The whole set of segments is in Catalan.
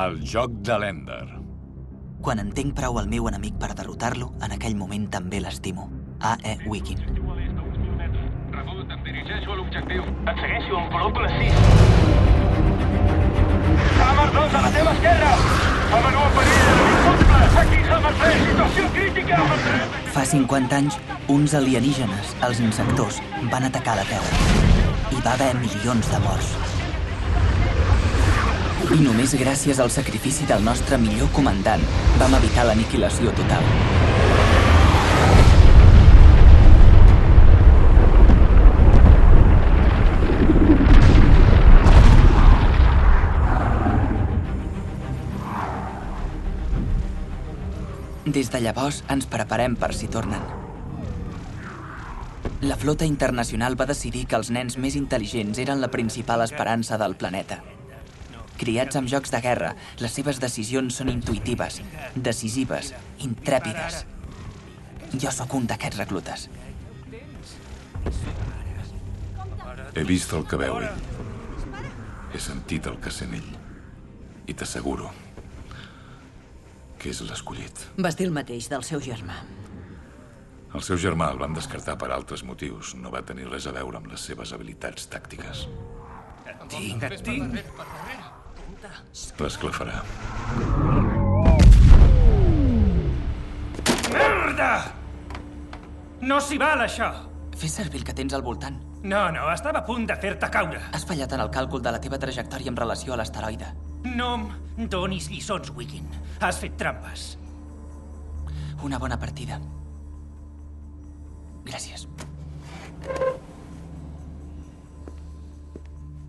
El joc de l'Ender. Quan entenc prou el meu enemic per derrotar-lo, en aquell moment també l'estimo. A.E. Wiggin. Rebut, em dirigeixo a l'objectiu. Et segueixo, col·loco les 6. Hammer 2 a la teva esquerra! Hammer 1 en perill, enemic múltiple! Aquí Hammer 3, situació crítica! Hammer 3! Fa 50 anys, uns alienígenes, els insectors, van atacar la Terra. Hi va haver milions de morts. I només gràcies al sacrifici del nostre millor comandant vam evitar l'aniquilació total. Des de llavors ens preparem per si tornen. La flota internacional va decidir que els nens més intel·ligents eren la principal esperança del planeta. Criats amb jocs de guerra, les seves decisions són intuïtives, decisives, intrèpides. Jo sóc un d'aquests reclutes. He vist el que veu ell. He sentit el que sent ell. I t'asseguro que és l'escollit. Vas dir el mateix del seu germà. El seu germà el van descartar per altres motius. No va tenir res a veure amb les seves habilitats tàctiques. Tinc, tinc. L'esclafarà. Merda! No s'hi val, això! Fes servir el que tens al voltant. No, no, estava a punt de fer-te caure. Has fallat en el càlcul de la teva trajectòria en relació a l'asteroide. No em donis lliçons, Wiggin. Has fet trampes. Una bona partida. Gràcies.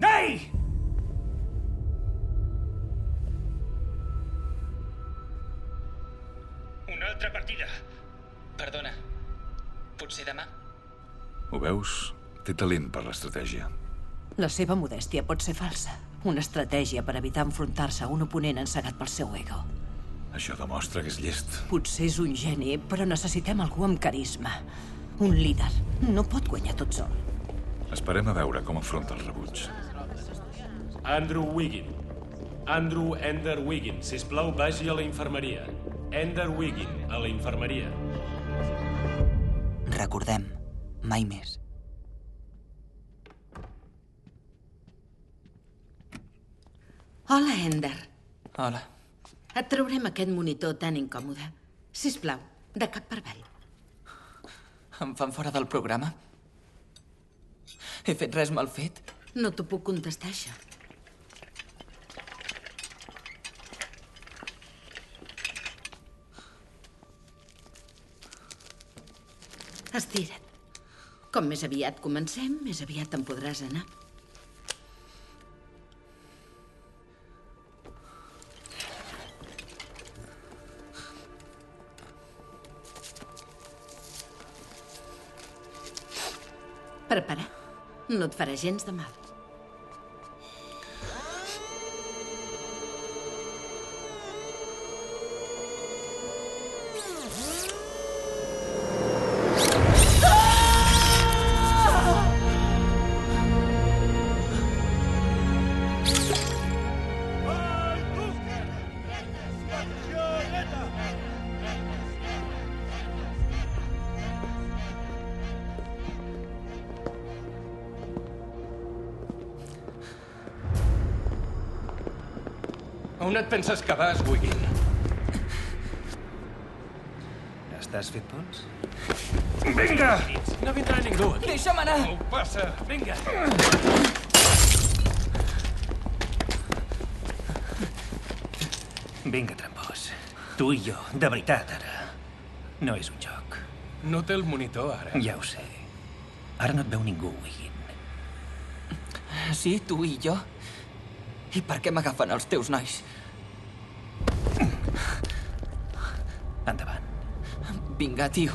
Ei! Una altra partida. Perdona. Potser demà? Ho veus? Té talent per l'estratègia. La seva modèstia pot ser falsa. Una estratègia per evitar enfrontar-se a un oponent encegat pel seu ego. Això demostra que és llest. Potser és un geni, però necessitem algú amb carisma. Un líder. No pot guanyar tot sol. Esperem a veure com afronta el rebuig. Andrew Wiggin. Andrew Ender Wiggin. Sisplau, vagi a la infermeria. Ender Wiggin, a la infermeria. Recordem, mai més. Hola, Ender. Hola. Et traurem aquest monitor tan incòmode. Sisplau, de cap per avall. Em fan fora del programa? He fet res mal fet? No t'ho puc contestar, això. Estira't. Com més aviat comencem, més aviat te'n podràs anar. Prepara. No et farà gens de mal. Et penses que vas, Wiggin? Estàs fet pols? Vinga! No vindrà ningú. Deixa'm anar! Ho passa! Vinga. Vinga, trampós. Tu i jo, de veritat, ara. No és un joc. No té el monitor, ara. Ja ho sé. Ara no et veu ningú, Wiggin. Sí, tu i jo. I per què m'agafen els teus nois? Vinga, tio.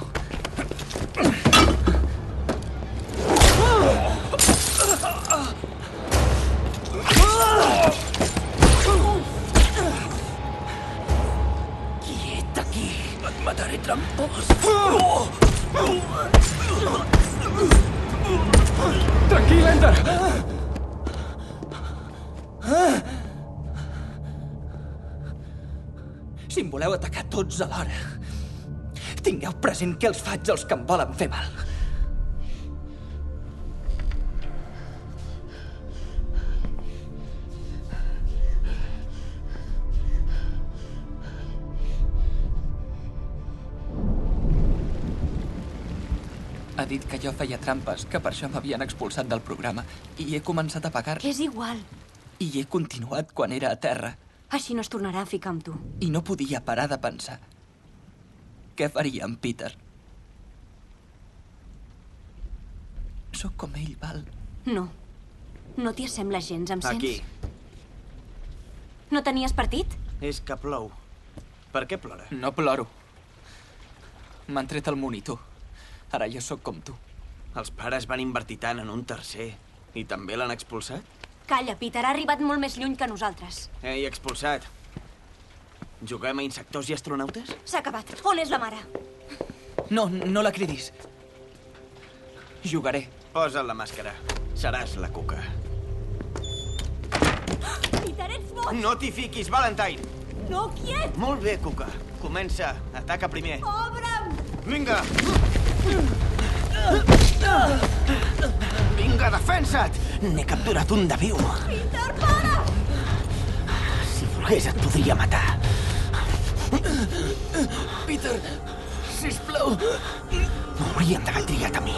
Quiet aquí. Et mataré, trampós. Tranquil, Ender! Si em voleu atacar tots alhora, present que els faig els que em volen fer mal. Ha dit que jo feia trampes, que per això m'havien expulsat del programa, i he començat a pagar, és igual. i he continuat quan era a terra, Així no es tornarà a ficar amb tu. i no podia parar de pensar. Què faria en Peter? Sóc com ell, Val. No. No t'hi assembla gens, em sents? Aquí. No tenies partit? És que plou. Per què plora? No ploro. M'han tret el monitor. Ara jo sóc com tu. Els pares van invertir tant en un tercer. I també l'han expulsat? Calla, Peter, ha arribat molt més lluny que nosaltres. Ei, expulsat. Juguem a insectors i astronautes? S'ha acabat. On és la mare? No, no la cridis. Jugaré. Posa't la màscara. Seràs la cuca. Peter, ets boig! No t'hi fiquis, Valentine! No, quiet! Molt bé, cuca. Comença. Ataca primer. Obre'm! Vinga! Vinga, defensa't! N'he capturat un de viu. Peter, para! Si volgués et podria matar. Peter, sisplau. M'haurien d'haver triat a mi.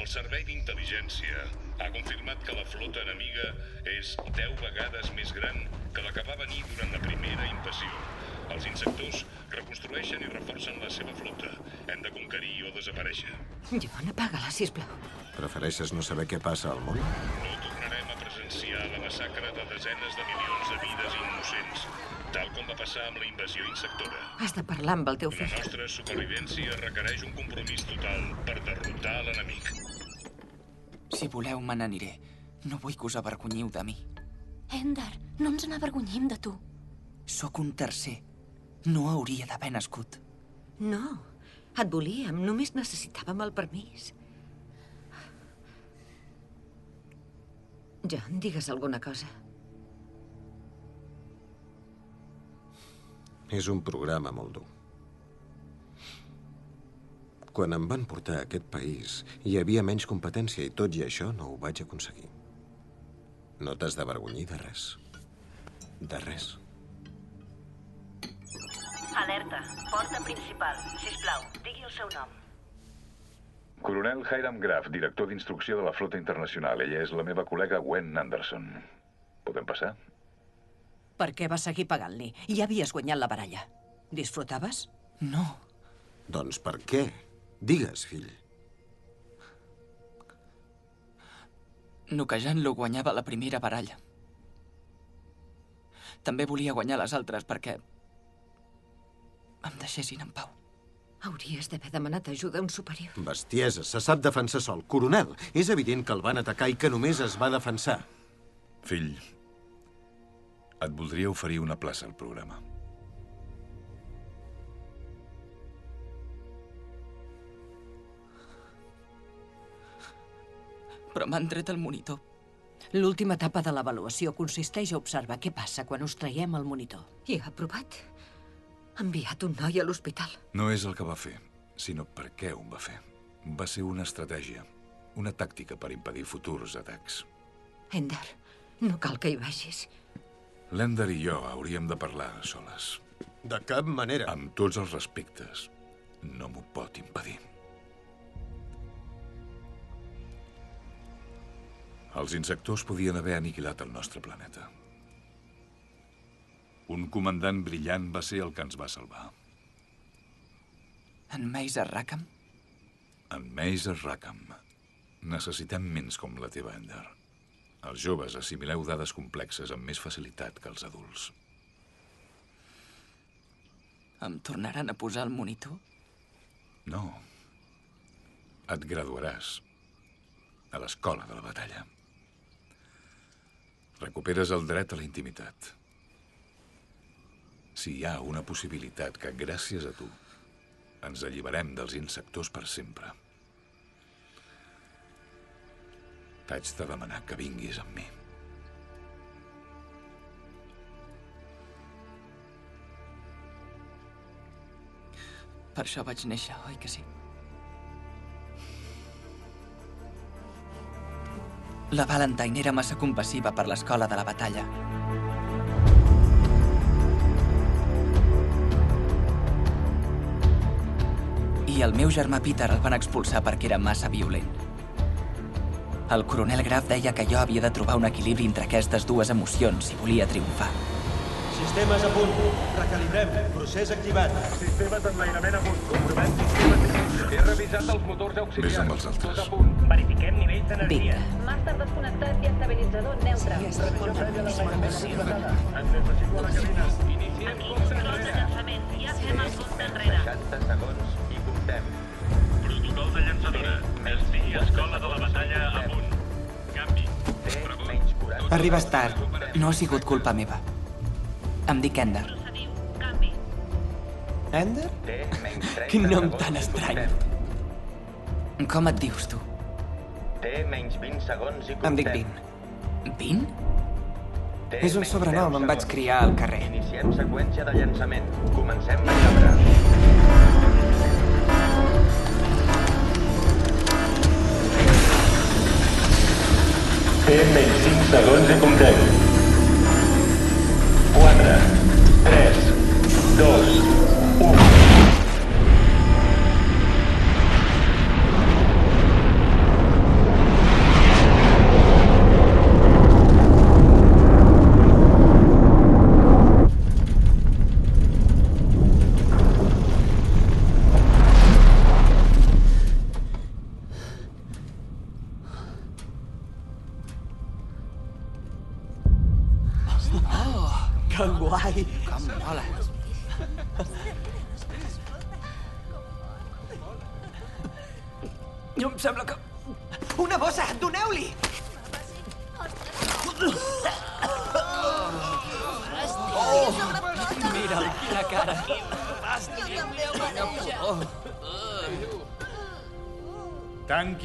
El Servei d'Intel·ligència ha confirmat que la flota enemiga és 10 vegades més gran que la que va venir durant la primera invasió. Els insectors reconstrueixen i reforcen la seva flota. Hem de conquerir o desaparèixer. Joan, apaga-la, sisplau. Prefereixes no saber què passa al món? No tornarem a presenciar la massacre de desenes de milions de vides innocents, tal com va passar amb la invasió insectora. Has de parlar amb el teu La fill. nostra supervivència requereix un compromís total per derrotar l'enemic. Si voleu, me n'aniré. No vull que us avergonyiu de mi. Ender, no ens n'avergonyim de tu. Sóc un tercer. No hauria d'haver nascut. No, et volíem, només necessitàvem el permís. John, digues alguna cosa. És un programa molt dur. Quan em van portar a aquest país, hi havia menys competència i tot i això no ho vaig aconseguir. No t'has d'avergonyir de res. De res. Alerta. Porta principal. Sisplau, digui el seu nom. Coronel Hiram Graf, director d'instrucció de la Flota Internacional. Ella és la meva col·lega Gwen Anderson. Podem passar? Per què vas seguir pagant-li? Ja havies guanyat la baralla. Disfrutaves? No. Doncs per què? Digues, fill. Noquejant-lo guanyava la primera baralla. També volia guanyar les altres perquè em deixessin en pau. Hauries d'haver demanat ajuda a un superior. Bestiesa, se sap defensar sol. Coronel, és evident que el van atacar i que només es va defensar. Fill, et voldria oferir una plaça al programa. Però m'han tret el monitor. L'última etapa de l'avaluació consisteix a observar què passa quan us traiem el monitor. I ha aprovat. Ha enviat un noi a l'hospital. No és el que va fer, sinó per què ho va fer. Va ser una estratègia, una tàctica per impedir futurs atacs. Ender, no cal que hi vagis. L'Ender i jo hauríem de parlar a soles. De cap manera. Amb tots els respectes, no m'ho pot impedir. Els insectors podien haver aniquilat el nostre planeta. Un comandant brillant va ser el que ens va salvar. En Mazer Rackham? En Mazer Rackham. Necessitem ments com la teva, Ender. Els joves assimileu dades complexes amb més facilitat que els adults. Em tornaran a posar el monitor? No. Et graduaràs a l'escola de la batalla. Recuperes el dret a la intimitat si hi ha una possibilitat que gràcies a tu ens alliberem dels insectors per sempre. T'haig de demanar que vinguis amb mi. Per això vaig néixer, oi que sí? La Valentine era massa compassiva per l'escola de la batalla. I el meu germà Peter el van expulsar perquè era massa violent. El coronel Graf deia que jo havia de trobar un equilibri entre aquestes dues emocions si volia triomfar. Sistemes a punt. Recalibrem. Procés activat. Sistemes d'enlairament a punt. Comprovem sistemes d'inici. He revisat els motors auxiliars. Vés amb els altres. Tot a punt. Verifiquem nivells d'energia. Màster desconnectat i estabilitzador neutre. Revisió prèvia d'enlairament completada. Ens necessito a la cabina. Iniciem Arribes tard. No ha sigut culpa meva. Em dic Ender. Ender? Té menys 30 Quin nom tan estrany. Com et dius, tu? Té menys 20 segons i comptem. Em dic Vin. Vin? Té És un sobrenom, 10 em vaig criar al carrer. Iniciem seqüència de llançament. Comencem maniobra. Té menys 5 segons i comptem. 4, 3, 2, 1.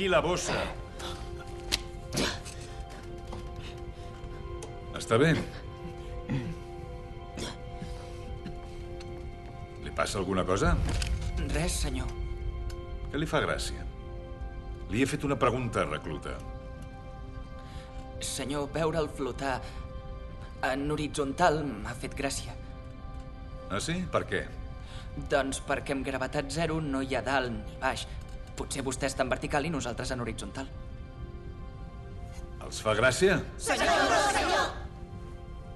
Tanqui la bossa. Està bé? Li passa alguna cosa? Res, senyor. Què li fa gràcia? Li he fet una pregunta, recluta. Senyor, veure'l flotar en horitzontal m'ha fet gràcia. Ah, sí? Per què? Doncs perquè amb gravetat zero no hi ha dalt ni baix. Potser vostè està en vertical i nosaltres en horitzontal. Els fa gràcia? Senyor, senyor!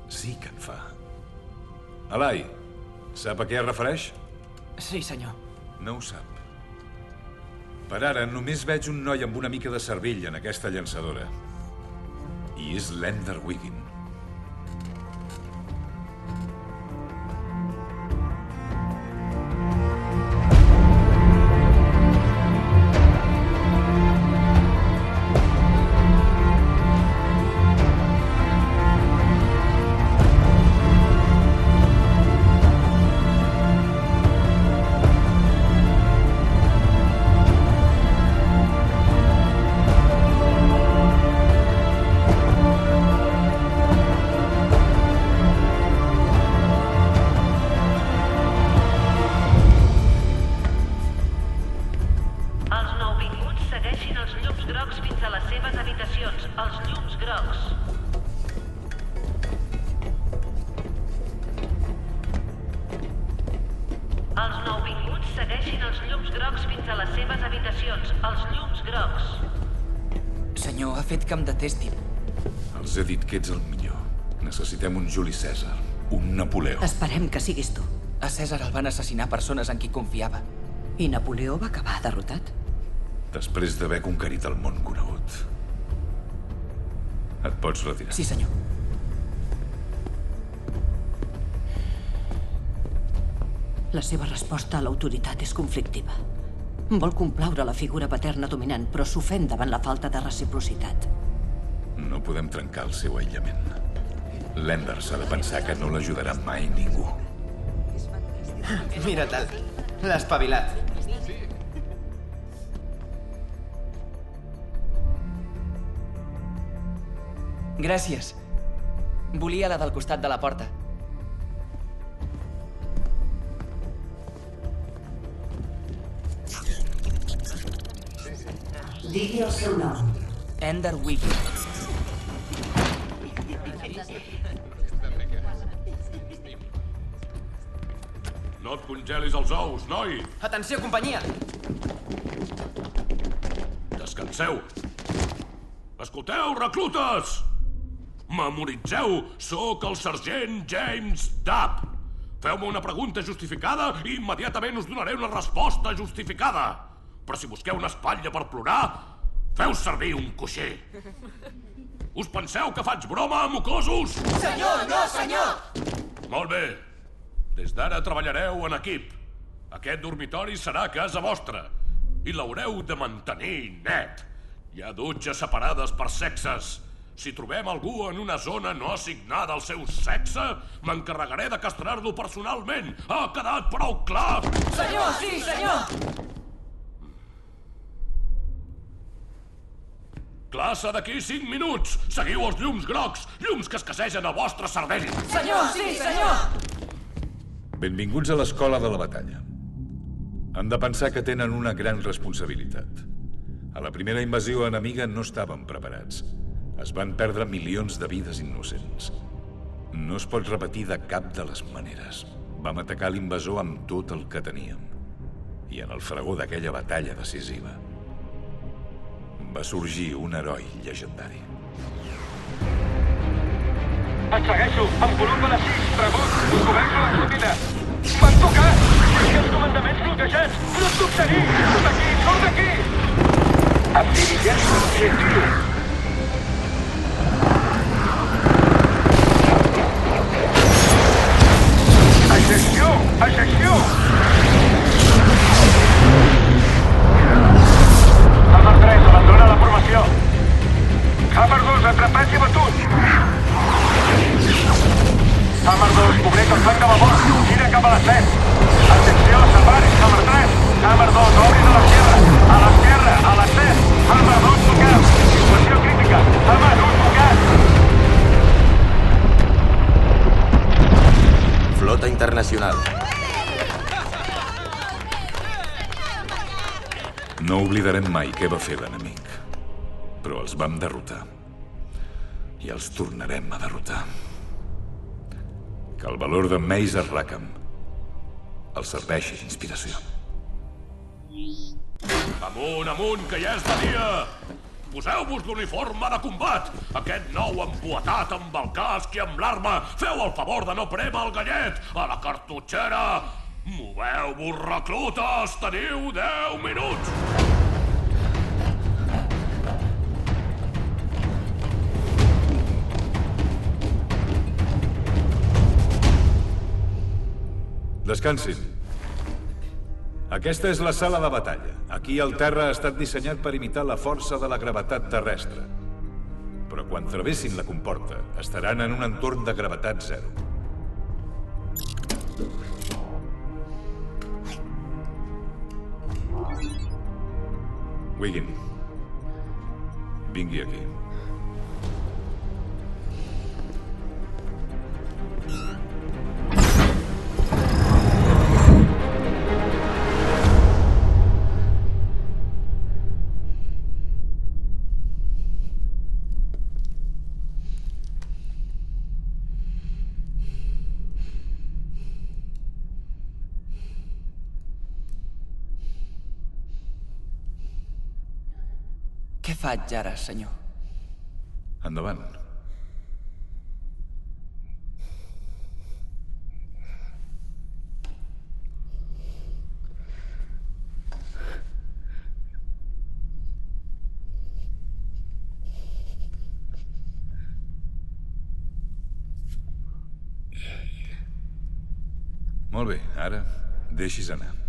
Sí que en fa. Alai, sap a què es refereix? Sí, senyor. No ho sap. Per ara només veig un noi amb una mica de cervell en aquesta llançadora. I és l'Ender Wiggin. Juli Cèsar, un Napoleó. Esperem que siguis tu. A Cèsar el van assassinar persones en qui confiava. I Napoleó va acabar derrotat. Després d'haver conquerit el món conegut. Et pots retirar. Sí, senyor. La seva resposta a l'autoritat és conflictiva. Vol complaure la figura paterna dominant, però s'ofèn davant la falta de reciprocitat. No podem trencar el seu aïllament. L'Ender s'ha de pensar que no l'ajudarà mai ningú. Mira-te'l. L'ha espavilat. Gràcies. Volia la del costat de la porta. Digui el seu nom. Ender Wiggin. No et congelis els ous, noi! Atenció, companyia! Descanseu! Escolteu, reclutes! Memoritzeu, sóc el sergent James Dabb. Feu-me una pregunta justificada i immediatament us donaré una resposta justificada. Però si busqueu una espatlla per plorar, feu servir un coixer. Us penseu que faig broma, mocosos? Senyor, no, senyor! Molt bé. Des d'ara treballareu en equip. Aquest dormitori serà casa vostra i l'haureu de mantenir net. Hi ha dutxes separades per sexes. Si trobem algú en una zona no assignada al seu sexe, m'encarregaré de castrar-lo personalment. Ha quedat prou clar? Senyor, sí, senyor! Classe d'aquí 5 minuts! Seguiu els llums grocs, llums que escassegen a vostre cervell! Senyor, sí, senyor! Benvinguts a l'escola de la batalla. Han de pensar que tenen una gran responsabilitat. A la primera invasió enemiga no estaven preparats. Es van perdre milions de vides innocents. No es pot repetir de cap de les maneres. Vam atacar l'invasor amb tot el que teníem. I en el fragor d'aquella batalla decisiva va sorgir un heroi llegendari. Et segueixo, amb volum de 6, rebut, començo la sortida. M'han tocat! Que els comandaments bloquejats! No et puc seguir! Surt d'aquí, surt d'aquí! Em dirigeixo a l'objectiu. Va fer l'enemic. Però els vam derrotar. I els tornarem a derrotar. Que el valor de Mazer Rackham els serveixi d'inspiració. Amunt, amunt, que ja és de dia! Poseu-vos l'uniforme de combat! Aquest nou empoetat amb el casc i amb l'arma! Feu el favor de no prémer el gallet! A la cartutxera! Moveu-vos, reclutes! Teniu 10 minuts! Descansin. Aquesta és la sala de batalla. Aquí el terra ha estat dissenyat per imitar la força de la gravetat terrestre. Però quan travessin la comporta, estaran en un entorn de gravetat zero. Wiggin, vingui aquí. Faig ara, senyor? Endavant. Molt bé, ara deixis anar.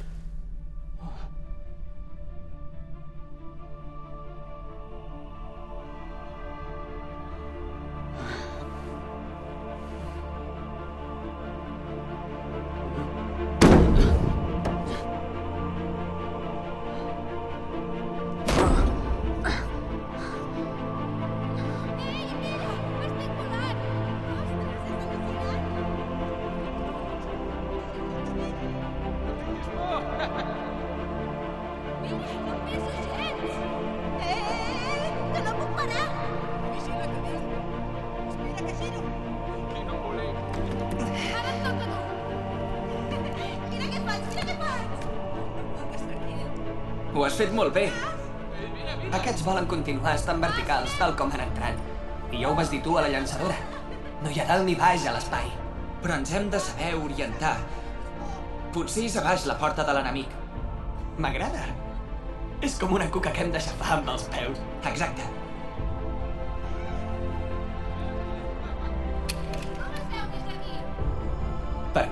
Ho has fet molt bé. Aquests volen continuar estant verticals, tal com han entrat. I ja ho vas dir tu a la llançadora. No hi ha dalt ni baix a l'espai. Però ens hem de saber orientar. Potser és a baix la porta de l'enemic. M'agrada. És com una cuca que hem de xafar amb els peus. Exacte.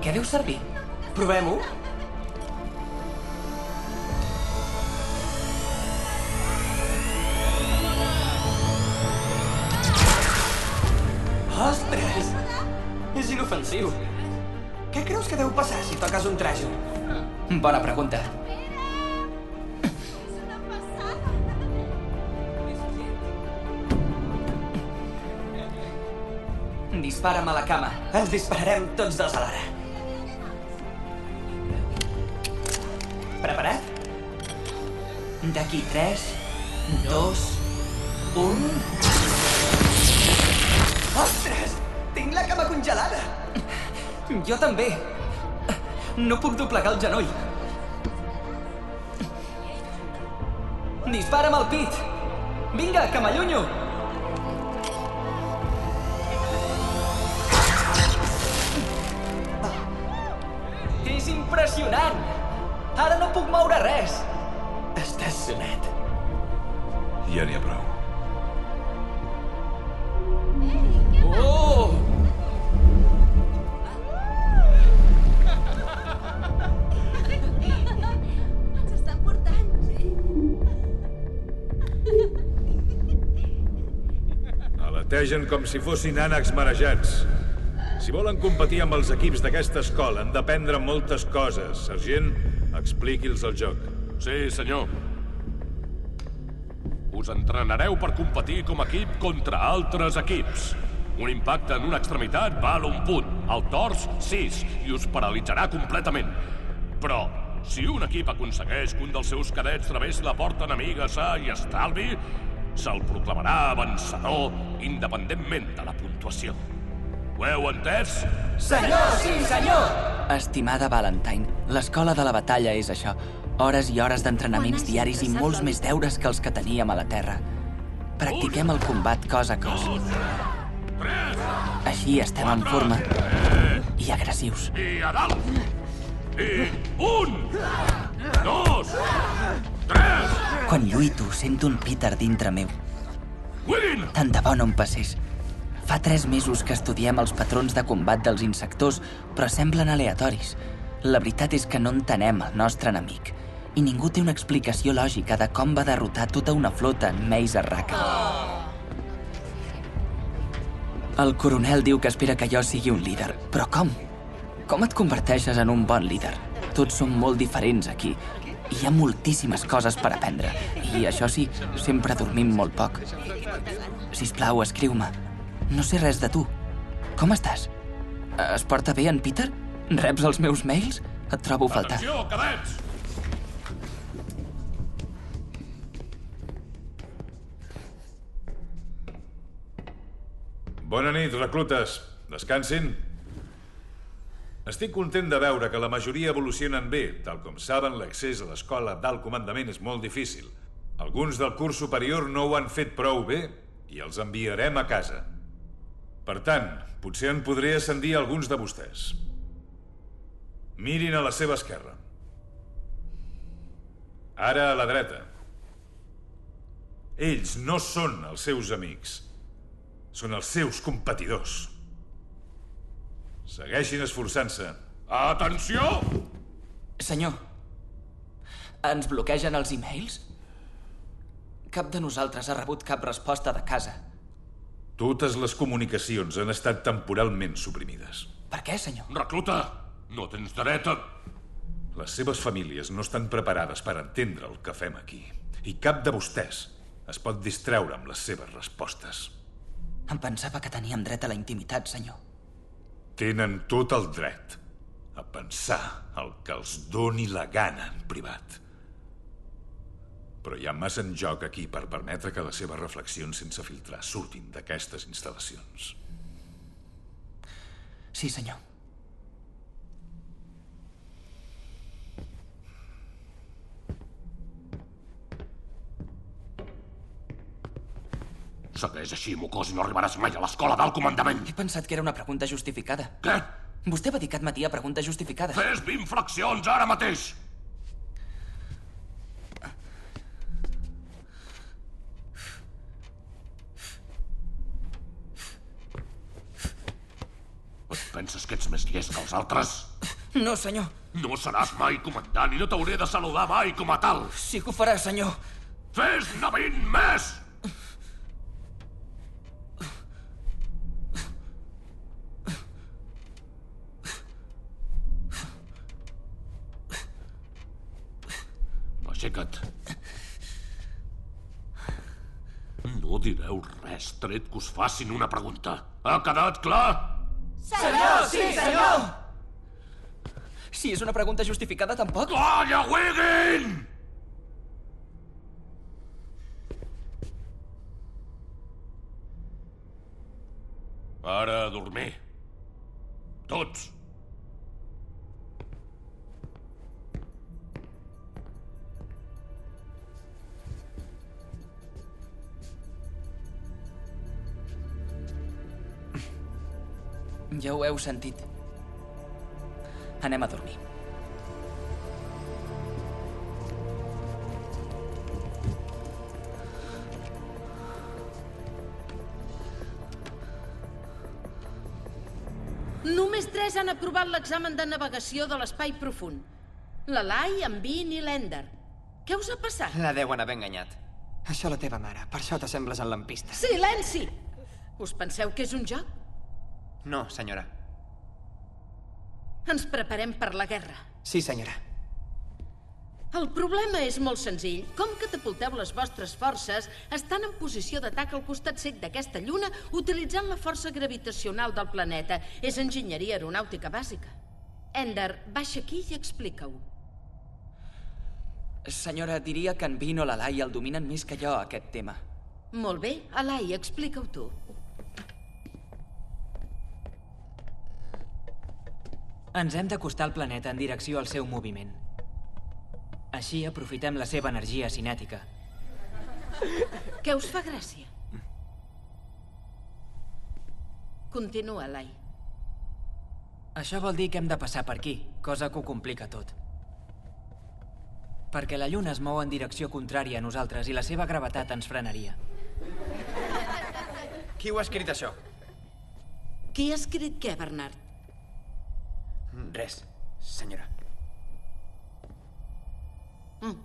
Què deu servir? Provem-ho? Ostres! És inofensiu. Què creus que deu passar si toques un trajo? Bona pregunta. Dispara'm a la cama. Ens dispararem tots dos alhora. D'aquí 3, 2, 1... Ostres! Tinc la cama congelada! Jo també. No puc doblegar el genoll. Dispara'm al pit! Vinga, que m'allunyo! Aletegen com si fossin ànecs marejats. Si volen competir amb els equips d'aquesta escola, han d'aprendre moltes coses. Sergent, expliqui'ls el joc. Sí, senyor. Us entrenareu per competir com a equip contra altres equips. Un impacte en una extremitat val un punt, el tors, sis, i us paralitzarà completament. Però, si un equip aconsegueix que un dels seus cadets travessi la porta enemiga sa i estalvi, se'l proclamarà vencedor independentment de la puntuació. Ho heu entès? Senyor, sí, senyor! Estimada Valentine, l'escola de la batalla és això. Hores i hores d'entrenaments diaris i molts més deures que els que teníem a la Terra. Practiquem el combat cos a cos. Així estem en forma i agressius. I a dalt! I un! Dos! Tres! Quan lluito, sento un Peter dintre meu. Tant de bo no em passés. Fa tres mesos que estudiem els patrons de combat dels insectors, però semblen aleatoris. La veritat és que no entenem el nostre enemic. I ningú té una explicació lògica de com va derrotar tota una flota en Maze Raka. El coronel diu que espera que jo sigui un líder. Però com? Com et converteixes en un bon líder? Tots som molt diferents aquí. Hi ha moltíssimes coses per aprendre. I això sí, sempre dormim molt poc. Sisplau, escriu-me. No sé res de tu. Com estàs? Es porta bé en Peter? Reps els meus mails? Et trobo a faltar. Atenció, cadets! Bona nit, reclutes. Descansin. Estic content de veure que la majoria evolucionen bé. Tal com saben, l'accés a l'escola d'alt comandament és molt difícil. Alguns del curs superior no ho han fet prou bé i els enviarem a casa. Per tant, potser en podré ascendir alguns de vostès. Mirin a la seva esquerra. Ara a la dreta. Ells no són els seus amics. Són els seus competidors. Segueixin esforçant-se. Atenció! Senyor, ens bloquegen els e-mails? Cap de nosaltres ha rebut cap resposta de casa. Totes les comunicacions han estat temporalment suprimides. Per què, senyor? Recluta, no tens dret a... Les seves famílies no estan preparades per entendre el que fem aquí. I cap de vostès es pot distreure amb les seves respostes. Em pensava que teníem dret a la intimitat, senyor. Tenen tot el dret a pensar el que els doni la gana en privat. Però hi ha massa en joc aquí per permetre que les seves reflexions sense filtrar surtin d'aquestes instal·lacions. Sí, senyor. Segueix així, mocós, i no arribaràs mai a l'escola del comandament. He pensat que era una pregunta justificada. Què? Vostè va dir que admetia preguntes justificades. Fes 20 flexions ara mateix! Et penses que ets més llest que els altres? No, senyor. No seràs mai comandant i no t'hauré de saludar mai com a tal. Sí que ho farà, senyor. Fes-ne 20 més! Aixeca't. No direu res, tret que us facin una pregunta. Ha quedat clar? Senyor, sí, senyor! Si és una pregunta justificada, tampoc. Colla, Wiggin! Ara a dormir. Tots. Ja ho heu sentit. Anem a dormir. Només tres han aprovat l'examen de navegació de l'espai profund. La Lai, en Vin i l'Ender. Què us ha passat? La deuen haver enganyat. Això la teva mare, per això t'assembles en lampista. Silenci! Us penseu que és un joc? No, senyora. Ens preparem per la guerra. Sí, senyora. El problema és molt senzill. Com catapulteu les vostres forces estan en posició d'atac al costat sec d'aquesta lluna utilitzant la força gravitacional del planeta. És enginyeria aeronàutica bàsica. Ender, baixa aquí i explica-ho. Senyora, diria que en Vin o la Lai el dominen més que jo, aquest tema. Molt bé, Alai, explica-ho tu. Ens hem d'acostar al planeta en direcció al seu moviment. Així aprofitem la seva energia cinètica. Què us fa gràcia? Continua, Alai. Això vol dir que hem de passar per aquí, cosa que ho complica tot. Perquè la Lluna es mou en direcció contrària a nosaltres i la seva gravetat ens frenaria. Qui ho ha escrit, això? Qui ha escrit què, Bernard? Res, senyora. Mm.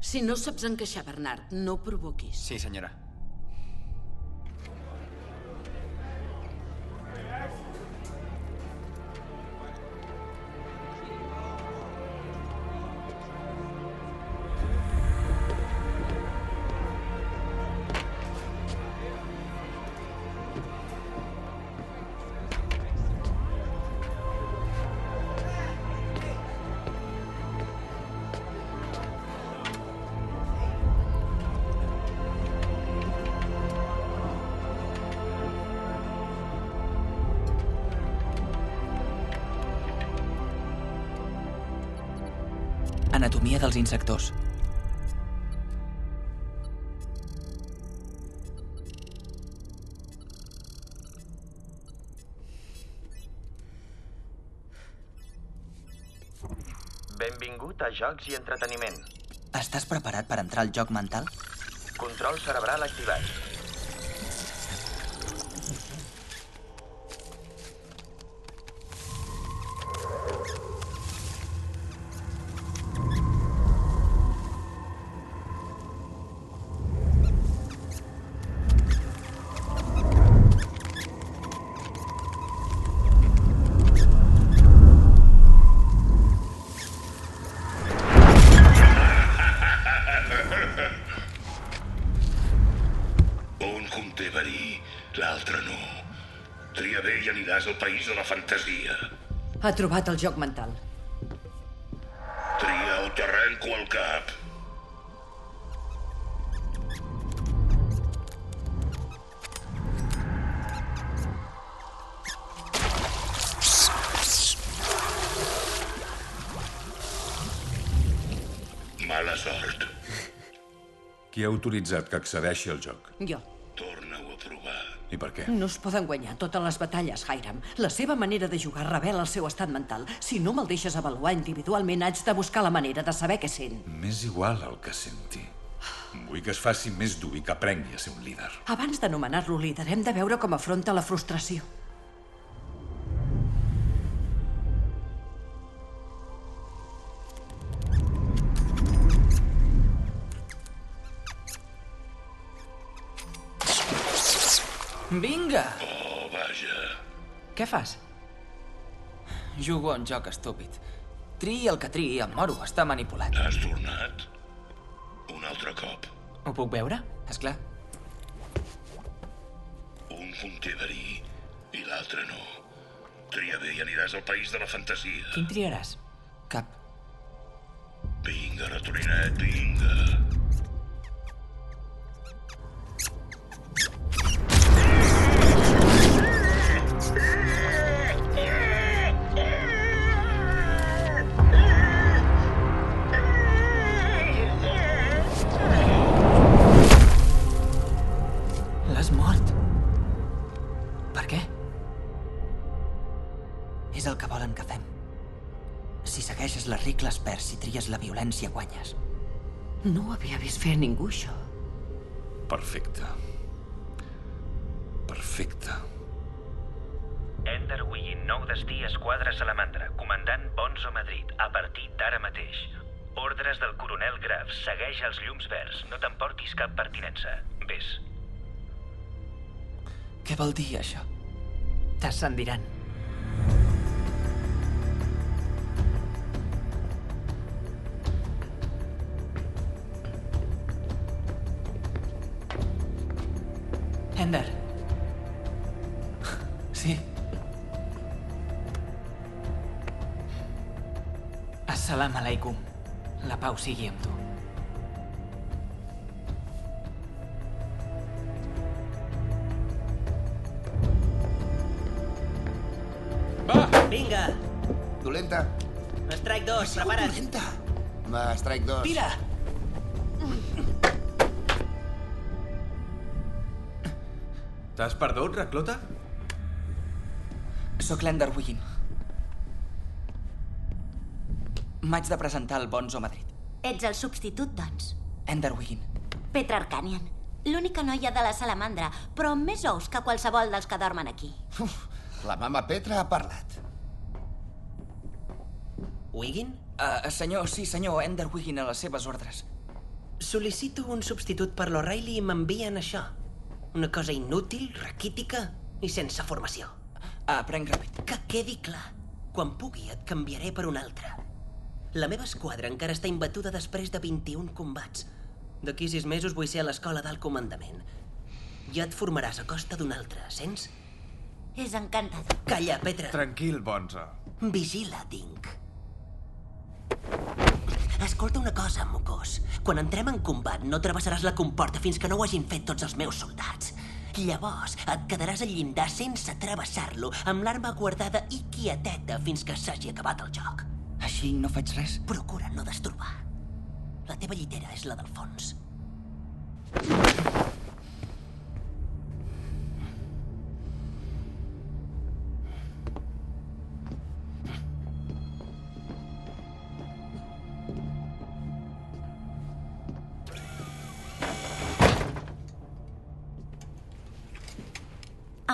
Si no saps encaixar, Bernard, no provoquis. Sí, senyora. Dels insectors. Benvingut a Jocs i Entreteniment. Estàs preparat per entrar al joc mental? Control cerebral activat. Ha trobat el joc mental. Tria el terreny el cap. Mala sort. Qui ha autoritzat que accedeixi al joc? Jo per què? No es poden guanyar totes les batalles, Hiram. La seva manera de jugar revela el seu estat mental. Si no me'l deixes avaluar individualment, haig de buscar la manera de saber què sent. M'és igual el que senti. Vull que es faci més dur i que aprengui a ser un líder. Abans d'anomenar-lo líder, hem de veure com afronta la frustració. Vinga! Oh, vaja. Què fas? Jugo a un joc estúpid. Triï el que triï, em moro, està manipulat. Has tornat? Un altre cop. Ho puc veure? És clar. Un conté verí i l'altre no. Tria bé i aniràs al país de la fantasia. Quin triaràs? Cap. Vinga, ratolinet, vinga. Ningú, això. Perfecte. Perfecte. Ender Wiggin, nou destí, esquadra Salamandra, comandant Bonzo Madrid, a partir d'ara mateix. Ordres del coronel Graf, segueix els llums verds, no t'emportis cap pertinença. Ves. Què vol dir, això? T'ascendiran. La pau sigui amb tu. Vinga! Dolenta. Strike 2, prepara't. Dolenta. Va, strike 2. Tira! T'has perdut, recluta? Soc l'Ender Wiggin. M'haig de presentar al Bonzo Madrid. Ets el substitut, doncs. Ender Wiggin. Petra Arcanian. L'única noia de la salamandra, però amb més ous que qualsevol dels que dormen aquí. La mama Petra ha parlat. Wiggin? Uh, senyor, sí, senyor, Ender Wiggin a les seves ordres. Sol·licito un substitut per l'O'Reilly i m'envien això. Una cosa inútil, raquítica i sense formació. Aprenc ràpid. Que quedi clar. Quan pugui et canviaré per un altre. La meva esquadra encara està imbatuda després de 21 combats. D'aquí sis mesos vull ser a l'escola d'alt comandament. Ja et formaràs a costa d'un altre, sents? És encantador. Calla, Petra. Tranquil, Bonzo. Vigila, Dink. Escolta una cosa, mocós. Quan entrem en combat no travessaràs la comporta fins que no ho hagin fet tots els meus soldats. Llavors et quedaràs al llindar sense travessar-lo, amb l'arma guardada i quieteta fins que s'hagi acabat el joc. Així no faig res? Procura no destorbar. La teva llitera és la del fons.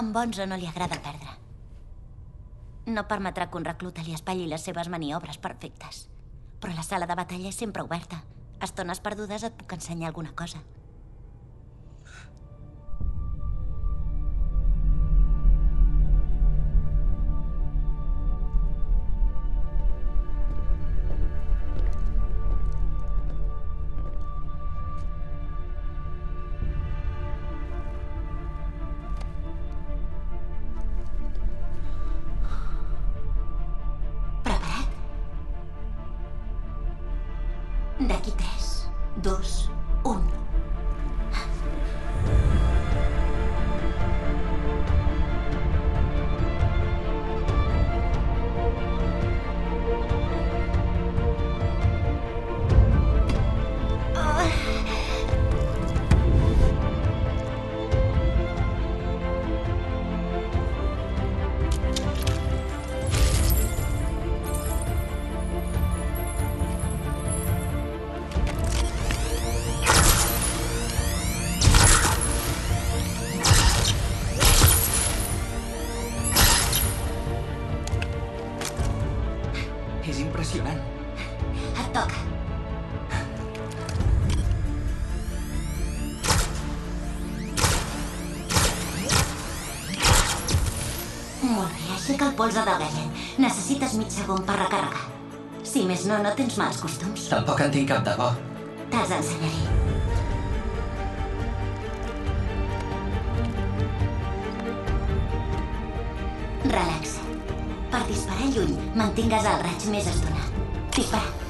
En Bonzo no li agrada perdre. No permetrà que un recluta li espatlli les seves maniobres perfectes. Però la sala de batalla és sempre oberta. Estones perdudes et puc ensenyar alguna cosa. Polze del gallet. Necessites mig segon per recarregar. Si més no, no tens mals costums. Tampoc en tinc cap de bo. Te'ls ensenyaré. Relaxa't. Per disparar lluny, mantingues el raig més estona. Dispara.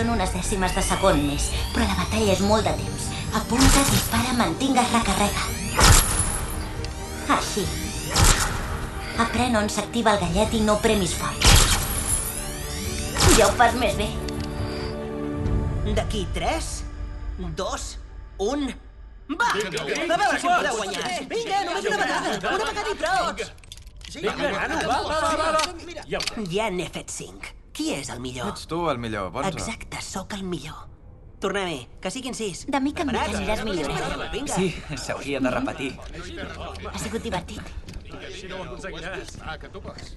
Són unes dècimes de segon més, però la batalla és molt de temps. Apunta, dispara, mantingues, recarrega. Així. Aprèn on s'activa el gallet i no premis fort. Ja ho fas més bé. D'aquí 3, 2, 1... Va! Vinga, vinga. A veure si Vinga, podeu guanyar. vinga. Vinga, només una vegada. Una vegada i prou. Vinga, gano, va, va, va, va, va. Ja n'he fet 5. Qui és el millor? Ets tu el millor, Bonzo. Exacte, sóc el millor. Tornem-hi, que siguin 6. De mica en mica aniràs. Vinga. Sí, s'hauria de repetir. Ha sigut divertit. Així no ho aconseguiràs. Ah, que tu pots.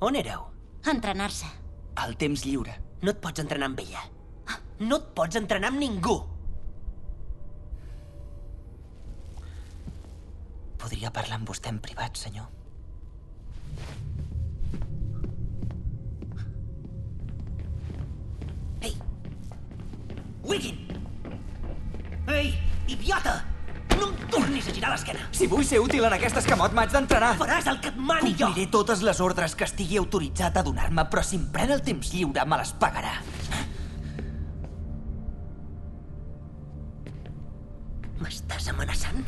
On éreu? Entrenar-se. El temps lliure. No et pots entrenar amb ella. No et pots entrenar amb ningú. Podria parlar amb vostè en privat, senyor. Wiggin! Ei, idiota! No em tornis a girar l'esquena! Si vull ser útil en aquest escamot, m'haig d'entrenar. Faràs el que et mani jo! Compliré totes les ordres que estigui autoritzat a donar-me, però si em pren el temps lliure, me les pagarà. M'estàs amenaçant?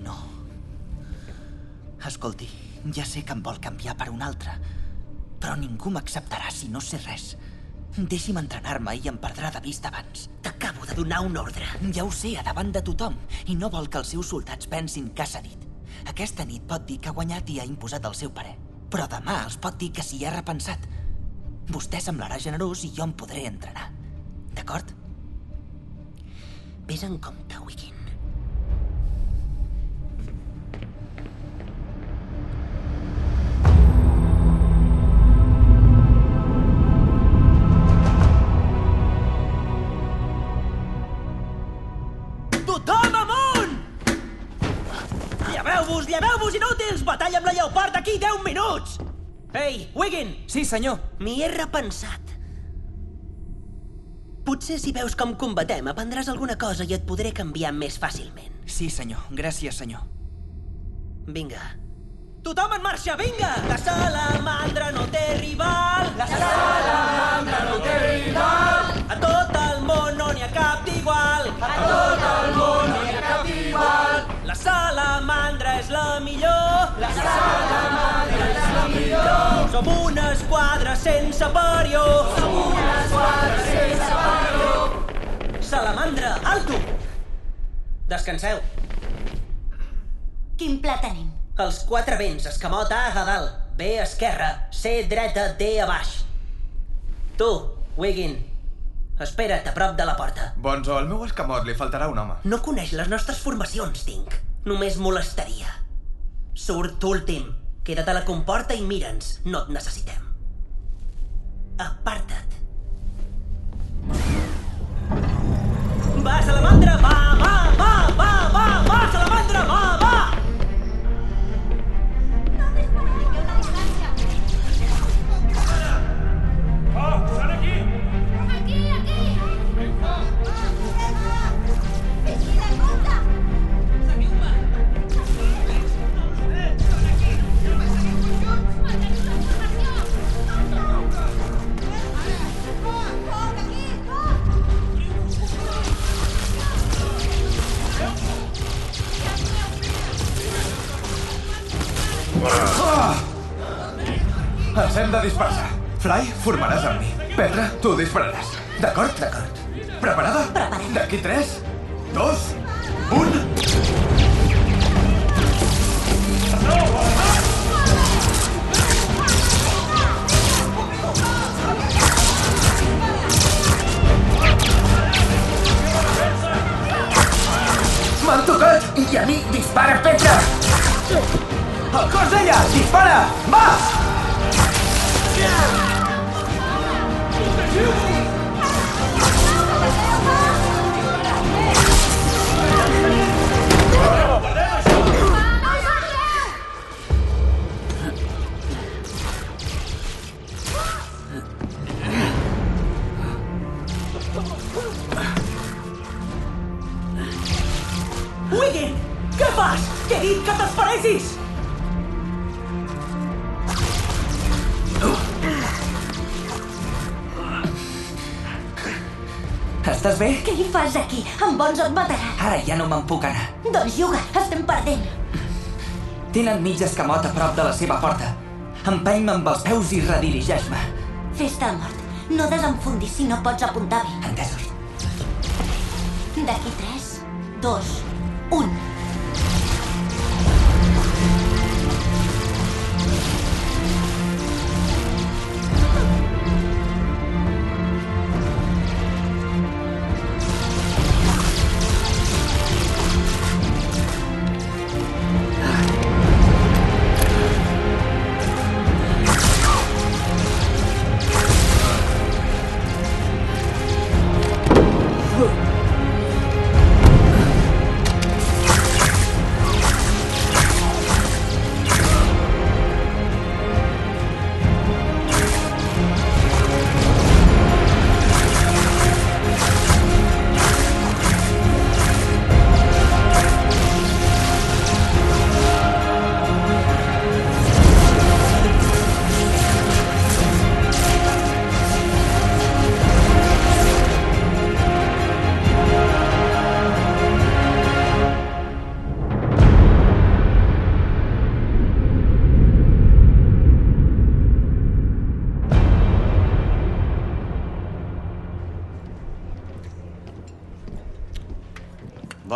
No. Escolti, ja sé que em vol canviar per un altre, però ningú m'acceptarà si no sé res. Deixi'm entrenar-me i em perdrà de vista abans. T'acabo de donar una ordre. Ja ho sé, a davant de tothom, i no vol que els seus soldats pensin que s'ha dit. Aquesta nit pot dir que ha guanyat i ha imposat el seu parer, però demà els pot dir que s'hi ha repensat. Vostè semblarà generós i jo em podré entrenar. D'acord? Vés en compte, Wiggin. Ei, Wiggin! Sí, senyor. M'hi he repensat. Potser si veus com combatem aprendràs alguna cosa i et podré canviar més fàcilment. Sí, senyor. Gràcies, senyor. Vinga. Tothom en marxa, vinga! La salamandra no té rival! La salamandra no té rival! A tot el món no n'hi ha cap d'igual! A tot el món no n'hi ha cap d'igual! La salamandra és la millor! La salamandra és la millor! Som una esquadra sense parió! Som una esquadra sense parió! Salamandra, alto! Descanseu. Quin pla tenim? Els quatre vents, escamot A a dalt, B a esquerra, C dreta, D a baix. Tu, Wiggin, espera't a prop de la porta. Bonzo, al meu escamot li faltarà un home. No coneix les nostres formacions, tinc. Només molestaria. Surt últim. Queda't a la comporta i mira'ns. No et necessitem. Aparta't. Va, salamandra! Va, va, Fly, formaràs amb mi. Pedra, tu dispararàs. D'acord? D'acord. Preparada? Preparada. D'aquí 3, 2, 1... M'han tocat! I a mi, dispara, Petra! El cos d'ella! Dispara! Va! Wiggin! Què fas? T'he dit que t'esperessis! Estàs bé? Què hi fas aquí? En Bonzo et matarà. Ara ja no me'n puc anar. Doncs juga, estem perdent. Tenen mig escamot a prop de la seva porta. Empeny-me amb els peus i redirigeix-me. Fes-te el mort. No desenfundis si no pots apuntar bé. Entesos. D'aquí 3, 2, 1.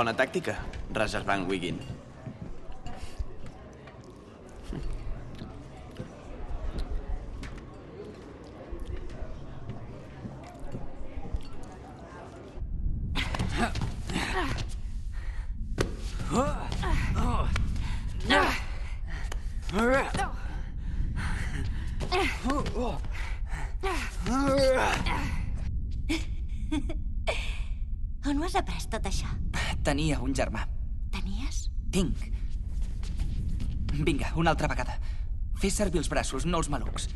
Bona tàctica, Van Wiggin. On ho has après tot això? Tenia un germà. Tenies? Tinc. Vinga, una altra vegada. Fes servir els braços, no els malucs.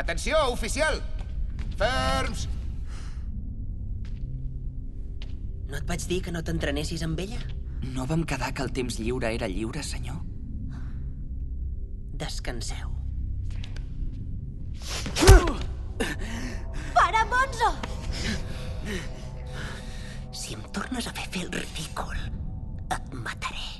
Atenció, oficial! Ferms! No et vaig dir que no t'entrenessis amb ella? No vam quedar que el temps lliure era lliure, senyor? Descanseu. Para, Bonzo! Si em tornes a fer fer el ridícul, et mataré.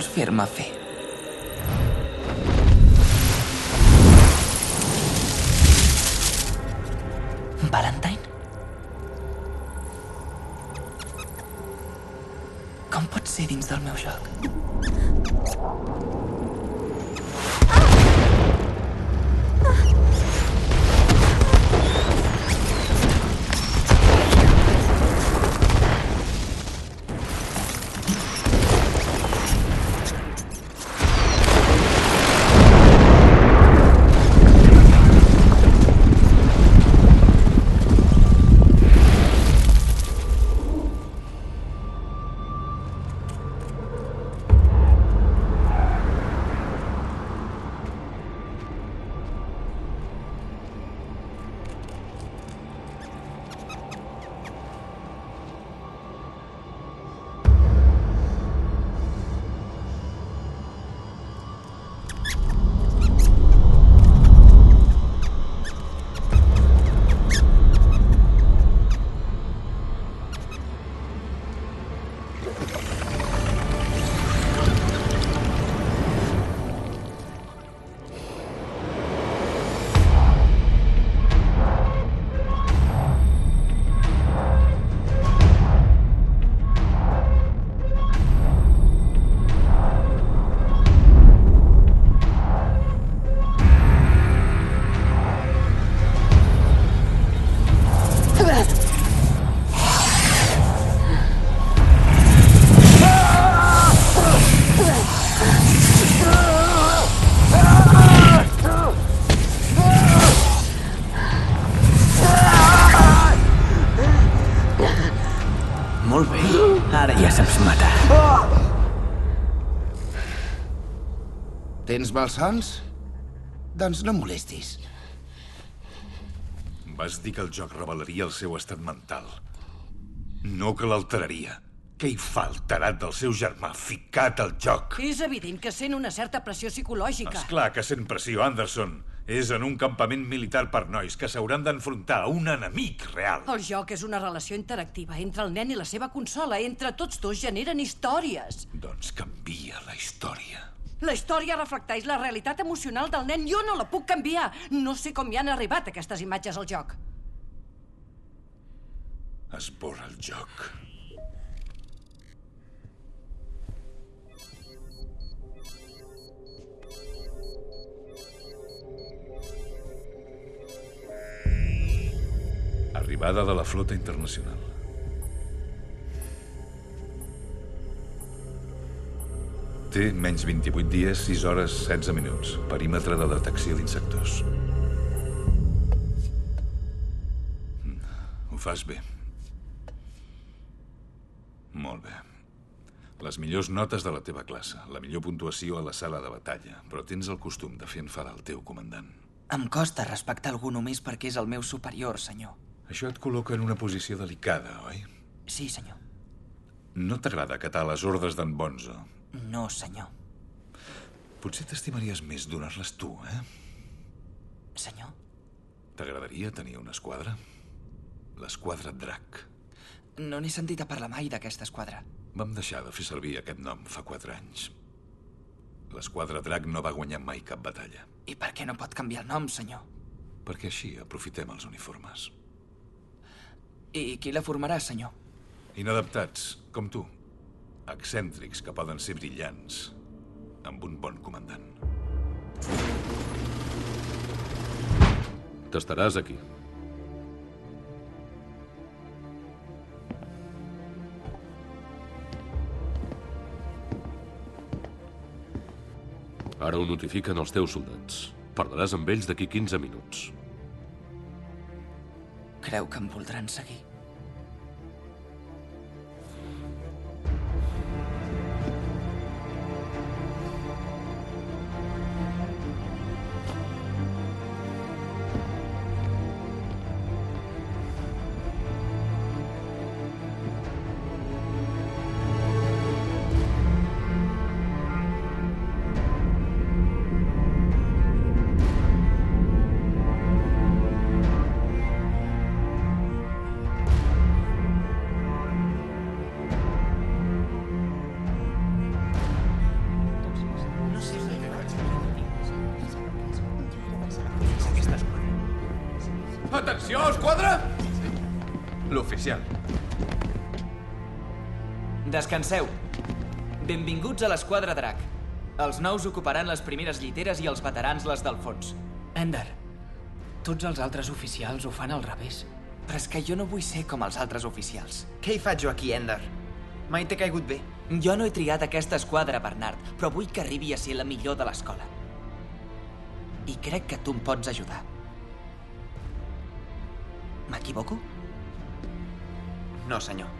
Firma fe. Tens malsons? Doncs no molestis. Vas dir que el joc revelaria el seu estat mental. No que l'alteraria. Què hi fa alterat del seu germà ficat al joc? És evident que sent una certa pressió psicològica. És clar que sent pressió, Anderson. És en un campament militar per nois que s'hauran d'enfrontar a un enemic real. El joc és una relació interactiva entre el nen i la seva consola. Entre tots dos generen històries. Doncs canvia la història. La història reflecteix la realitat emocional del nen. Jo no la puc canviar. No sé com hi han arribat aquestes imatges al joc. Esborra el joc. Arribada de la flota internacional. Té menys 28 dies, 6 hores, 16 minuts. Perímetre de detecció d'insectors. Mm, Ho fas bé. Molt bé. Les millors notes de la teva classe, la millor puntuació a la sala de batalla, però tens el costum de fer enfadar el teu comandant. Em costa respectar algú només perquè és el meu superior, senyor. Això et col·loca en una posició delicada, oi? Sí, senyor. No t'agrada acatar les ordres d'en Bonzo. No, senyor. Potser t'estimaries més donar-les tu, eh? Senyor? T'agradaria tenir una esquadra? L'esquadra Drac. No n'he sentit a parlar mai d'aquesta esquadra. Vam deixar de fer servir aquest nom fa quatre anys. L'esquadra Drac no va guanyar mai cap batalla. I per què no pot canviar el nom, senyor? Perquè així aprofitem els uniformes. I qui la formarà, senyor? Inadaptats, com tu. Excèntrics que poden ser brillants. Amb un bon comandant. T'estaràs aquí. Ara ho notifiquen els teus soldats. Parlaràs amb ells d'aquí 15 minuts. Creu que em voldran seguir? Descanseu. Benvinguts a l'esquadra Drac. Els nous ocuparan les primeres lliteres i els veterans les del fons. Ender, tots els altres oficials ho fan al revés. Però és que jo no vull ser com els altres oficials. Què hi faig jo aquí, Ender? Mai t'he caigut bé. Jo no he triat aquesta esquadra, Bernard, però vull que arribi a ser la millor de l'escola. I crec que tu em pots ajudar. M'equivoco? No, senyor.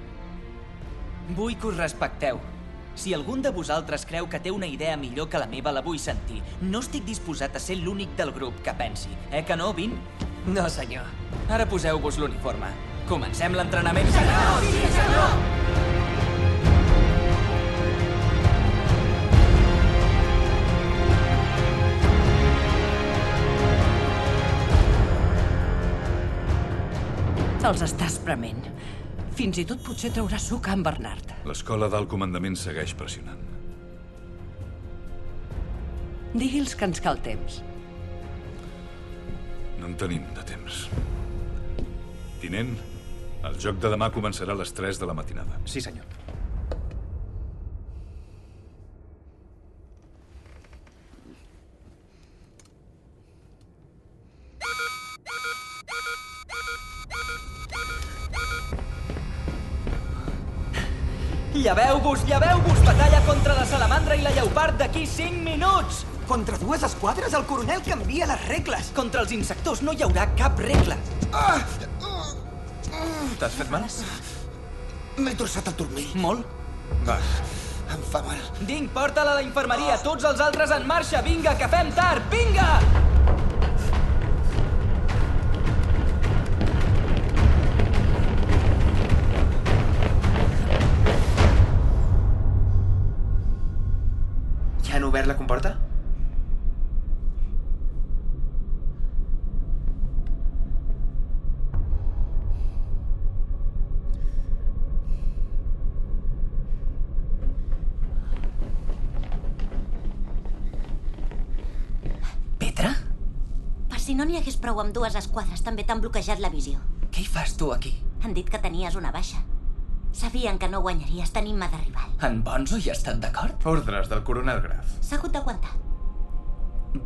Vull que us respecteu. Si algun de vosaltres creu que té una idea millor que la meva, la vull sentir. No estic disposat a ser l'únic del grup que pensi. Eh que no, Vin? No, senyor. Ara poseu-vos l'uniforme. Comencem l'entrenament. Senyor! Sí, senyor! Els estàs prement. Fins i tot potser traurà suc a en Bernard. L'escola d'alt comandament segueix pressionant. Digui'ls que ens cal temps. No en tenim de temps. Tinent, el joc de demà començarà a les 3 de la matinada. Sí, senyor. Lleveu-vos, lleveu-vos! Batalla contra la salamandra i la lleopard d'aquí 5 minuts! Contra dues esquadres, el coronel canvia les regles. Contra els insectors no hi haurà cap regla. T'has fet mal? M'he torçat el turmell. Molt? Va, em fa mal. Dink, porta-la a la infermeria. Tots els altres en marxa. Vinga, que fem tard. Vinga! No n'hi hagués prou amb dues esquadres, també t'han bloquejat la visió. Què hi fas tu aquí? Han dit que tenies una baixa. Sabien que no guanyaries tenint-me de rival. En Bonzo hi ha estat d'acord? Ordres del coronel Graf. S'ha hagut d'aguantar.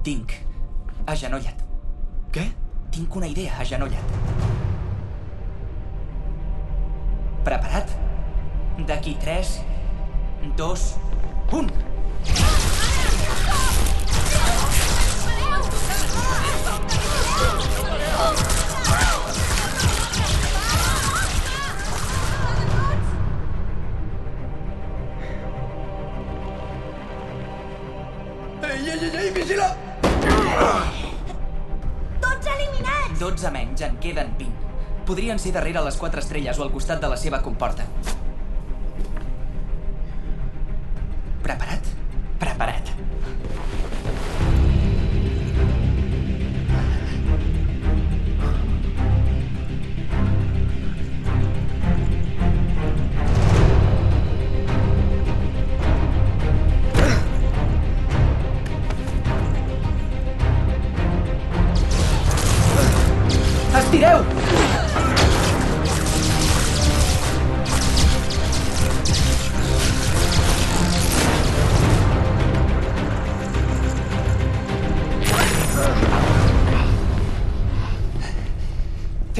Dink, agenolla't. Què? Tinc una idea, agenolla't. Preparat? D'aquí 3, 2, 1. Ei, ei, ei, ei, Podrien ser darrere les quatre estrelles o al costat de la seva comporta. Preparat? Preparat.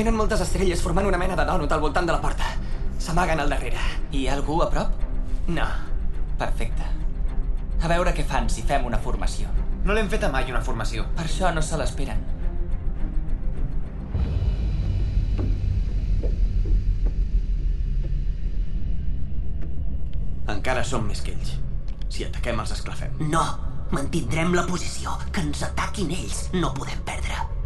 Tenen moltes estrelles formant una mena de dònut al voltant de la porta. S'amaguen al darrere. Hi ha algú a prop? No. Perfecte. A veure què fan si fem una formació. No l'hem feta mai, una formació. Per això no se l'esperen. Encara som més que ells. Si ataquem, els esclafem. No, mantindrem la posició. Que ens ataquin ells. No podem perdre.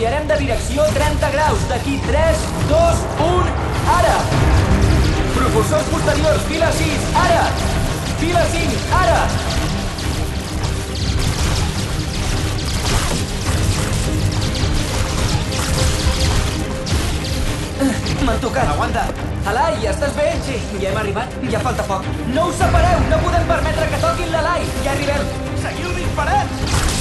Canviarem de direcció 30 graus. D'aquí 3, 2, 1, ara! Propulsors posteriors, fila 6, ara! Fila 5, ara! M'han tocat. Aguanta. Alai, estàs bé? Sí, ja hem arribat. Ja falta poc. No us separeu! No podem permetre que toquin l'Alai! Ja arribem! Seguiu disparant!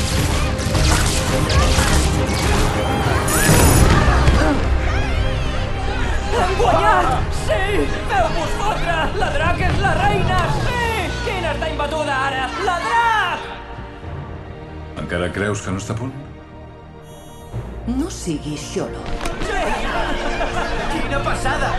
Encara creus que no està a punt? No siguis xolo. Quina passada!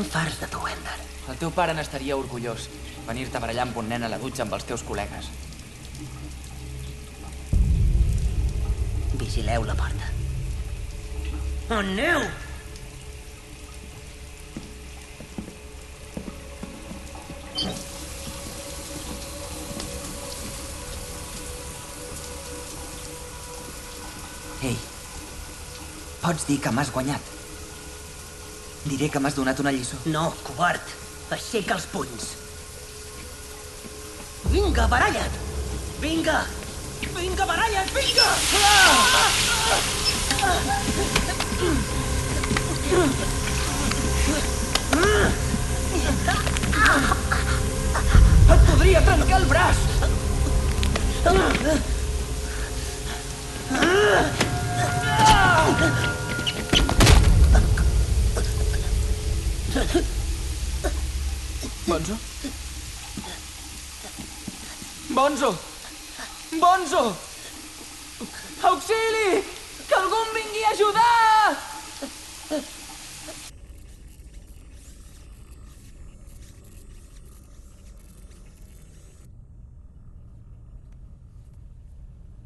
N'estem farts de tu, Ender. El teu pare n'estaria orgullós. Venir-te a barallar amb un nen a la dutxa amb els teus col·legues. Vigileu la porta. Aneu! Ei, pots dir que m'has guanyat. Diré que m'has donat una lliçó. No, covard. Aixeca els punys. Vinga, baralla't! Vinga! Vinga, baralla't! Vinga! Ah! Ah! Ah! Et podria trencar el braç! Ah! Ah! Ah! Bonzo? Bonzo! Bonzo! Auxili! Que algú em vingui a ajudar!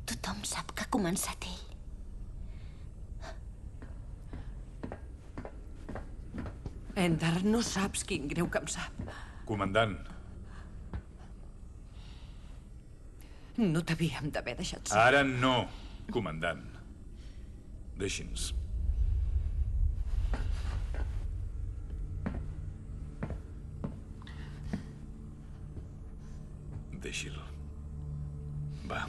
Tothom sap que ha començat ell. Ender, no saps quin greu que em sap. Comandant, No t'havíem d'haver deixat sol. ara no, comandant. Deixi'ns. Deixi'l. Va.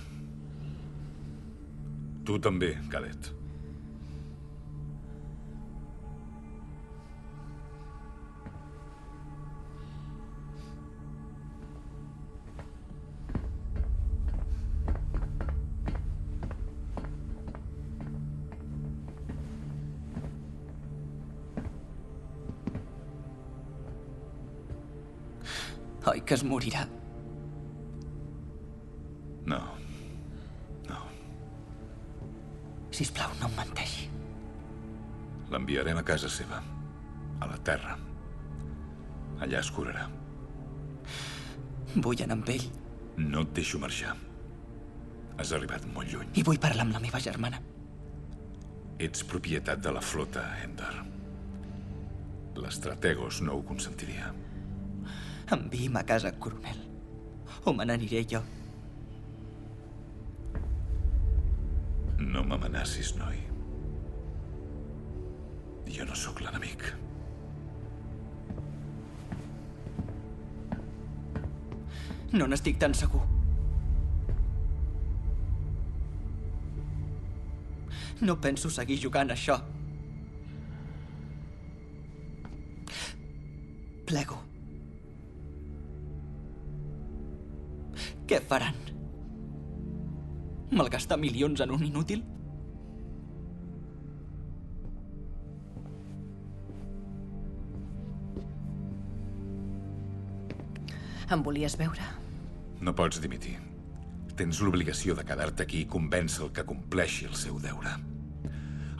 Tu també, cadet. Oi que es morirà? No. Sisplau, no em menteixi. L'enviarem a casa seva, a la terra. Allà es curarà. Vull anar amb ell No et deixo marxar. Has arribat molt lluny. i vull parlar amb la meva germana. Ets propietat de la flota, Ender. L'Estrategos no ho consentiria. Enviï'm a casa, coronel. O me n'aniré jo. No m'amenacis, noi. Jo no sóc l'enemic. No n'estic tan segur. No penso seguir jugant a això. Plego. Què faran? Malgastar milions en un inútil? Em volies veure? No pots dimitir. Tens l'obligació de quedar-te aquí i convèncer-lo que compleixi el seu deure.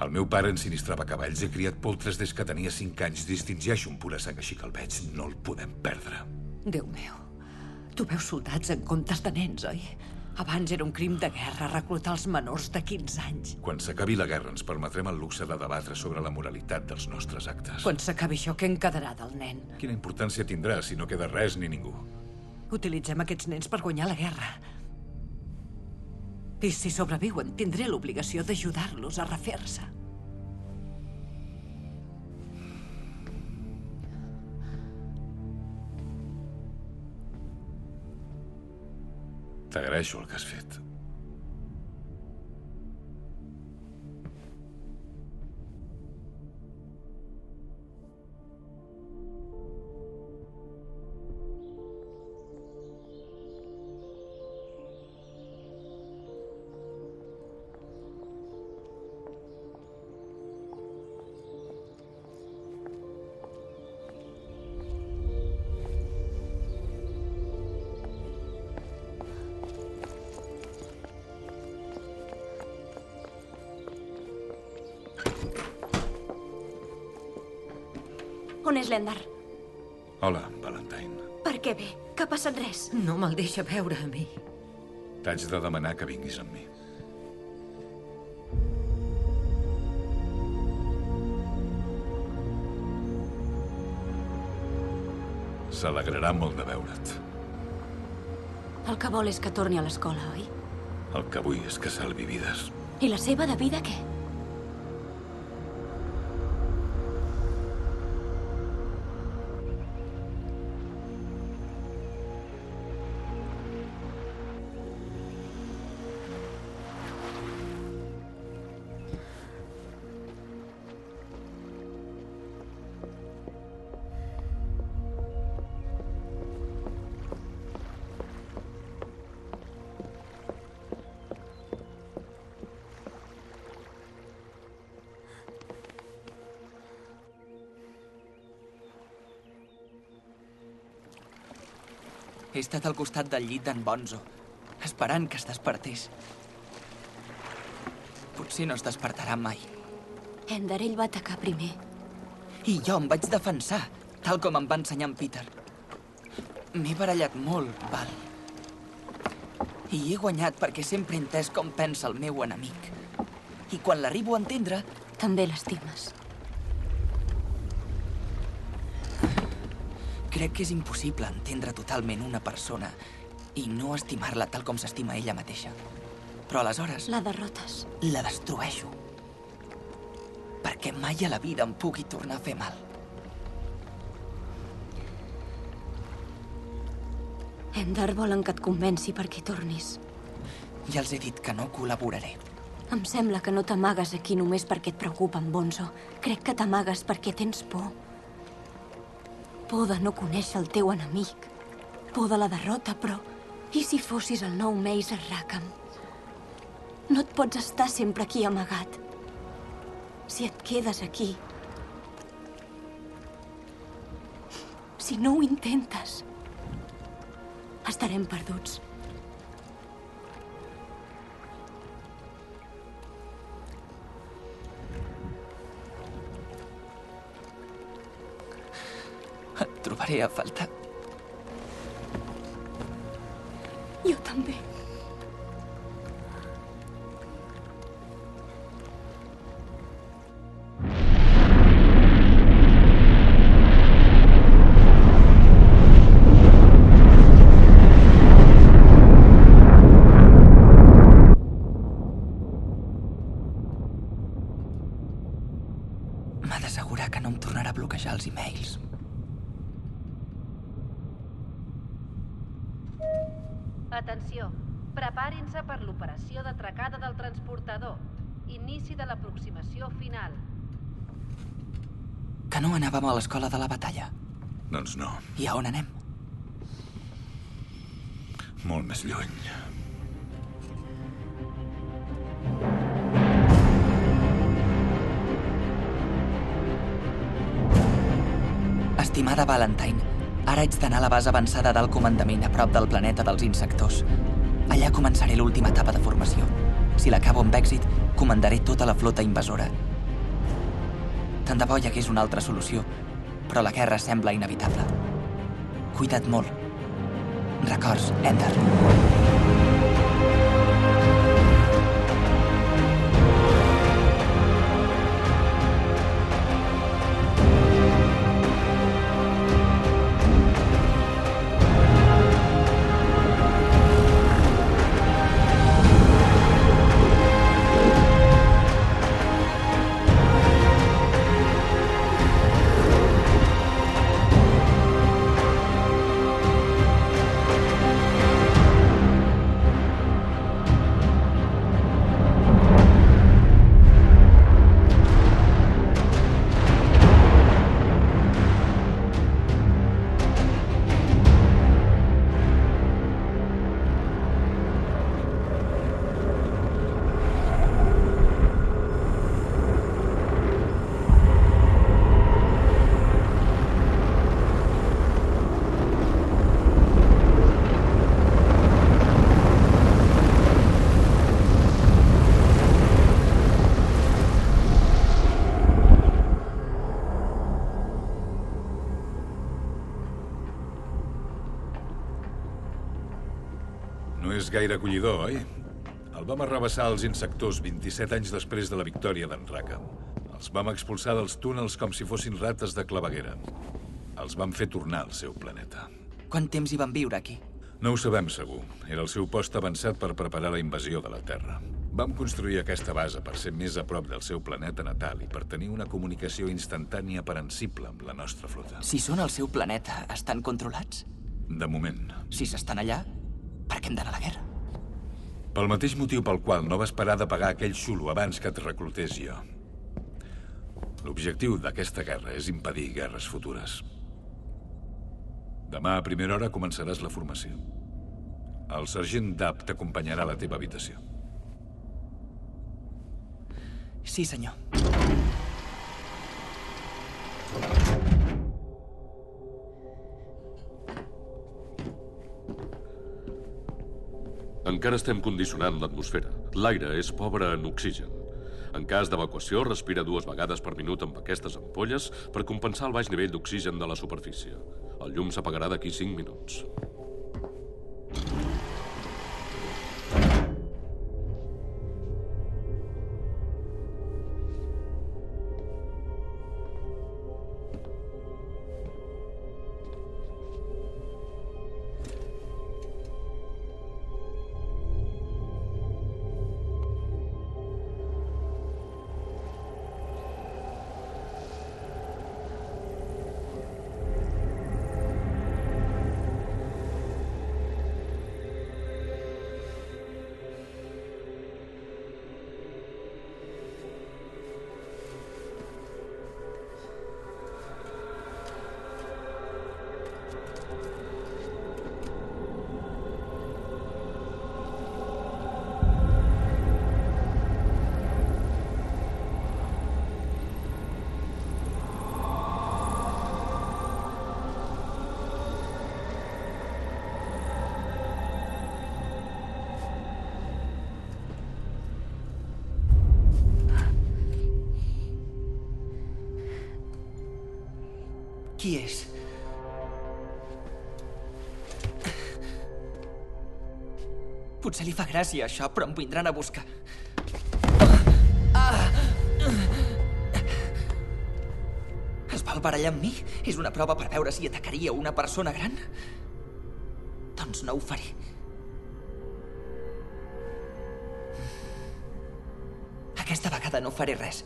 El meu pare ensinistrava cavalls, he criat poltres des que tenia 5 anys, distingeixo un pura sang així que el veig. No el podem perdre. Déu meu, tu veus soldats en comptes de nens, oi? Abans era un crim de guerra reclutar els menors de 15 anys. Quan s'acabi la guerra ens permetrem el luxe de debatre sobre la moralitat dels nostres actes. Quan s'acabi això, què en quedarà del nen? Quina importància tindrà si no queda res ni ningú? Utilitzem aquests nens per guanyar la guerra. I si sobreviuen, tindré l'obligació d'ajudar-los a refer-se. T'agraeixo el que has fet. On és l'Endar? Hola, Valentine. Per què ve? Que ha passat res? No me'l deixa veure a mi. T'haig de demanar que vinguis amb mi. S'alegrarà molt de veure't. El que vol és que torni a l'escola, oi? El que vull és que salvi vides. I la seva de vida, què? Estat al costat del llit d'en Bonzo, esperant que es despertés. Potser no es despertarà mai. Ender, ell va atacar primer. I jo em vaig defensar, tal com em va ensenyar en Peter. M'he barallat molt, Val. I he guanyat perquè sempre he entès com pensa el meu enemic. I quan l'arribo a entendre... També l'estimes. Crec que és impossible entendre totalment una persona i no estimar-la tal com s'estima ella mateixa. Però aleshores... La derrotes. La destrueixo. Perquè mai a la vida em pugui tornar a fer mal. Ender volen que et convenci perquè tornis. Ja els he dit que no col·laboraré. Em sembla que no t'amagues aquí només perquè et preocupa en Bonzo. Crec que t'amagues perquè tens por. Por de no conèixer el teu enemic. Por de la derrota, però... I si fossis el nou Mazer Rackham? No et pots estar sempre aquí amagat. Si et quedes aquí... Si no ho intentes... Estarem perduts. Et trobaré a faltar. Jo també. A l'escola de la batalla. Doncs no. I a on anem? Molt més lluny. Estimada Valentine, ara haig d'anar a la base avançada del comandament a prop del planeta dels insectors. Allà començaré l'última etapa de formació. Si l'acabo amb èxit, comandaré tota la flota invasora. Tant de bo hi hagués una altra solució, però la guerra sembla inevitable. Cuida't molt. Records, Ender. És gaire acollidor, oi? El vam arrabassar als insectors 27 anys després de la victòria d'en Rackham. Els vam expulsar dels túnels com si fossin rates de claveguera. Els vam fer tornar al seu planeta. Quant temps hi van viure aquí? No ho sabem segur. Era el seu post avançat per preparar la invasió de la Terra. Vam construir aquesta base per ser més a prop del seu planeta natal i per tenir una comunicació instantània perensible amb la nostra flota. Si són al seu planeta, estan controlats? De moment. Si s'estan allà, per què hem d'anar a la guerra? Pel mateix motiu pel qual no vas parar de pagar aquell xulo abans que et reclutés jo. L'objectiu d'aquesta guerra és impedir guerres futures. Demà a primera hora començaràs la formació. El sergent Dapp t'acompanyarà a la teva habitació. Sí, senyor. Encara estem condicionant l'atmosfera. L'aire és pobre en oxigen. En cas d'evacuació, respira dues vegades per minut amb aquestes ampolles per compensar el baix nivell d'oxigen de la superfície. El llum s'apagarà d'aquí 5 minuts. Li fa gràcia això, però em vindran a buscar. Es vol barallar amb mi? És una prova per veure si atacaria una persona gran? Doncs no ho faré. Aquesta vegada no faré res.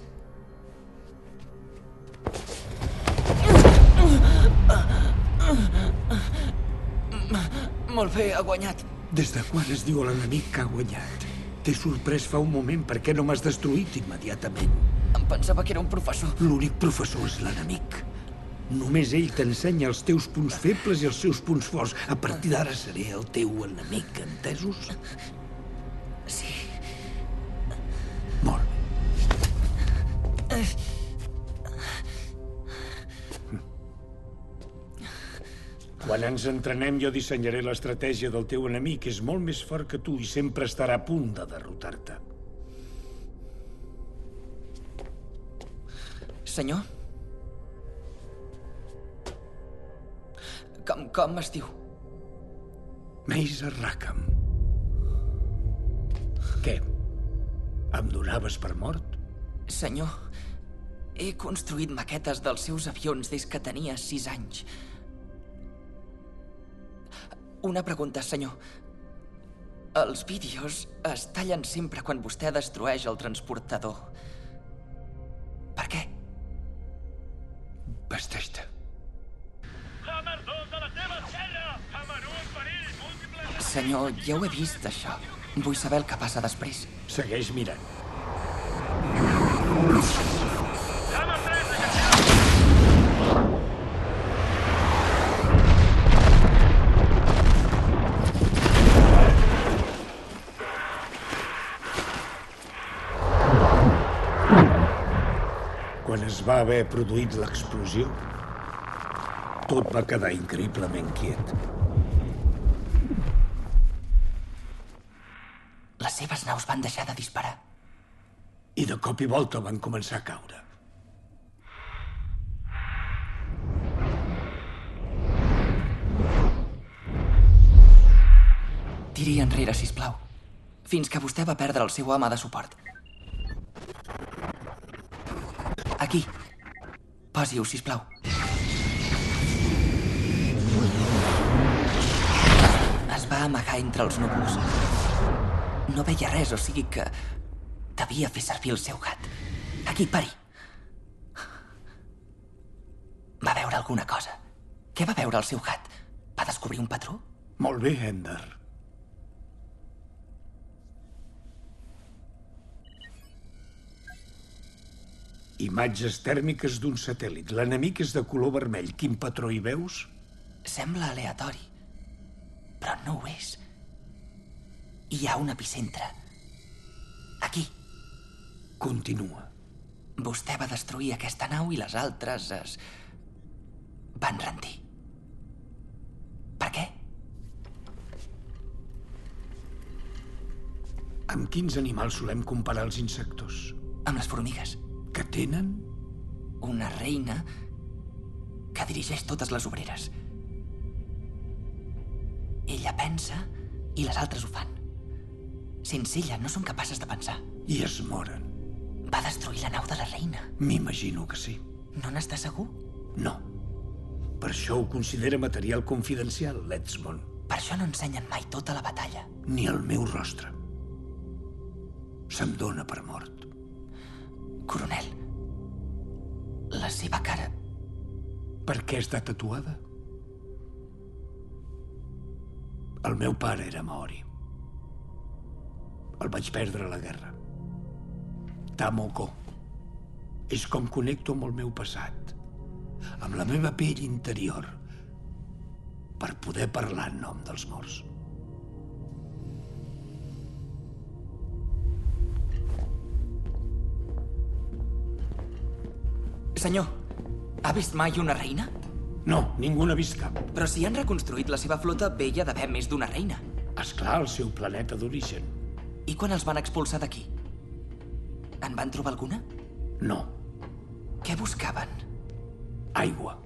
Molt bé, ha guanyat. Des de quan es diu a l'enemic que ha guanyat? T'he sorprès fa un moment, per què no m'has destruït immediatament? Em pensava que era un professor. L'únic professor és l'enemic. Només ell t'ensenya els teus punts febles i els seus punts forts. A partir d'ara seré el teu enemic, entesos? Sí. Molt bé. Quan ens entrenem jo dissenyaré l'estratègia del teu enemic. És molt més fort que tu i sempre estarà a punt de derrotar-te. Senyor? Com, com es diu? Meiser Rackham. Què? Em donaves per mort? Senyor, he construït maquetes dels seus avions des que tenia sis anys. Una pregunta, senyor. Els vídeos es tallen sempre quan vostè destrueix el transportador. Per què? Vesteix-te. Senyor, ja ho he vist, això. Vull saber el que passa després. Segueix mirant. Quan es va haver produït l'explosió, tot va quedar increïblement quiet. Les seves naus van deixar de disparar. I de cop i volta van començar a caure. Tiri enrere, si plau. Fins que vostè va perdre el seu home de suport. Aquí. Posi-ho, si plau. Es va amagar entre els núvols. No veia res, o sigui que... Devia fer servir el seu gat. Aquí, pari. Va veure alguna cosa. Què va veure el seu gat? Va descobrir un patró? Molt bé, Ender. Imatges tèrmiques d'un satèl·lit. L'enemic és de color vermell. Quin patró hi veus? Sembla aleatori, però no ho és. Hi ha un epicentre. Aquí. Continua. Vostè va destruir aquesta nau i les altres es... van rendir. Per què? Amb quins animals solem comparar els insectos? Amb les formigues. Que tenen? Una reina que dirigeix totes les obreres. Ella pensa i les altres ho fan. Sense ella no són capaces de pensar. I es moren. Va destruir la nau de la reina. M'imagino que sí. No n'estàs segur? No. Per això ho considera material confidencial, l'Edsmond. Per això no ensenyen mai tota la batalla. Ni el meu rostre. Se'm dóna per mort. Coronel, la seva cara... Per què està tatuada? El meu pare era maori. El vaig perdre a la guerra. Tamoko. És com connecto amb el meu passat. Amb la meva pell interior. Per poder parlar en nom dels morts. Senyor, ha vist mai una reina? No, ningú n'ha vist cap. Però si han reconstruït la seva flota, bé hi ha d'haver més d'una reina. És clar, el seu planeta d'origen. I quan els van expulsar d'aquí? En van trobar alguna? No. Què buscaven? Aigua.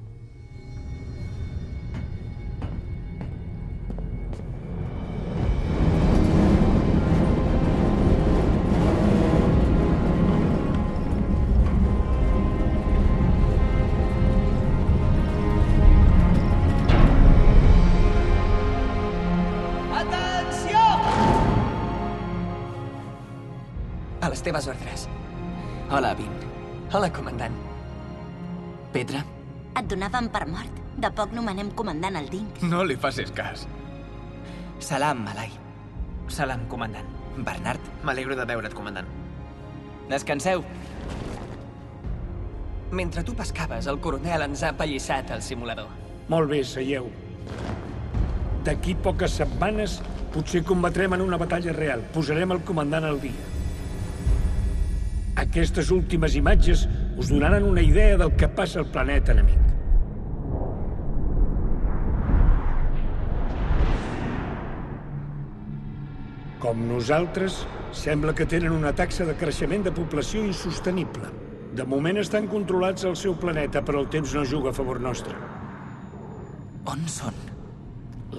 Les teves ordres. Hola, Vin. Hola, comandant. Petra? Et donaven per mort. De poc nomenem comandant el Dink. No li facis cas. Salam, Malai. Salam, comandant. Bernard? M'alegro de veure't, comandant. Descanseu. Mentre tu pescaves, el coronel ens ha apallissat al simulador. Molt bé, seieu. D'aquí poques setmanes potser combatrem en una batalla real. Posarem el comandant al dia. Aquestes últimes imatges us donaran una idea del que passa al planeta enemic. Com nosaltres, sembla que tenen una taxa de creixement de població insostenible. De moment estan controlats al seu planeta, però el temps no juga a favor nostre. On són?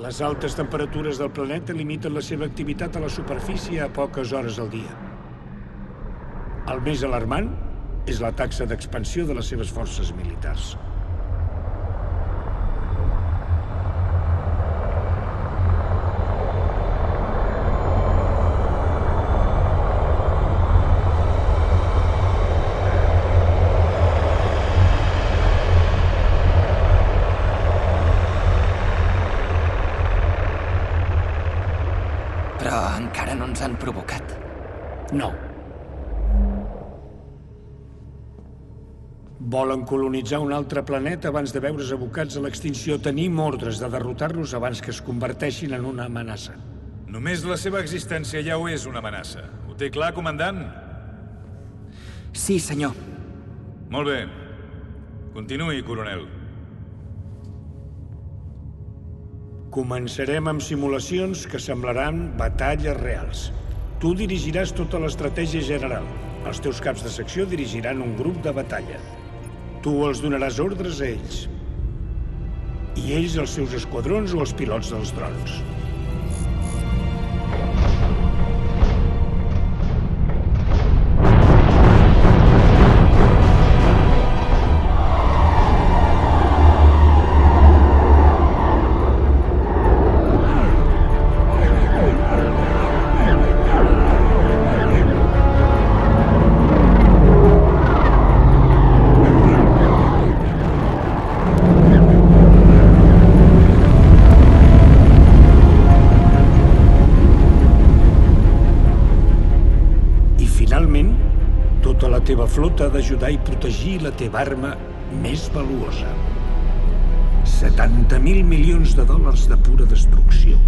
Les altes temperatures del planeta limiten la seva activitat a la superfície a poques hores al dia. El més alarmant és la taxa d'expansió de les seves forces militars. Però encara no ens han provocat. No. Volen colonitzar un altre planeta abans de veure's abocats a l'extinció. Tenim ordres de derrotar-los abans que es converteixin en una amenaça. Només la seva existència ja ho és una amenaça. Ho té clar, comandant? Sí, senyor. Molt bé. Continuï, coronel. Començarem amb simulacions que semblaran batalles reals. Tu dirigiràs tota l'estratègia general. Els teus caps de secció dirigiran un grup de batalla. Tu els donaràs ordres a ells. I ells els seus esquadrons o els pilots dels drons. Teva flota d'ajudar i protegir la teva arma més valuosa. 70.000 milions de dòlars de pura destrucció.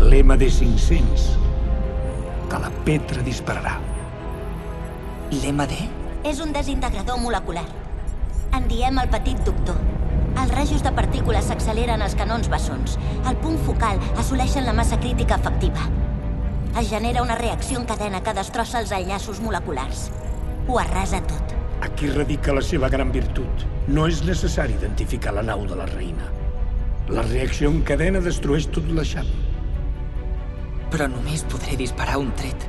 L'MD-500, que la Petra dispararà. L'MD? És un desintegrador molecular. En diem el petit doctor. Els rajos de partícules s'acceleren als canons bessons. Al punt focal assoleixen la massa crítica efectiva. Es genera una reacció en cadena que destrossa els enllaços moleculars. Ho arrasa tot. Aquí radica la seva gran virtut. No és necessari identificar la nau de la reina. La reacció en cadena destrueix tot l'eixam. Però només podré disparar un tret.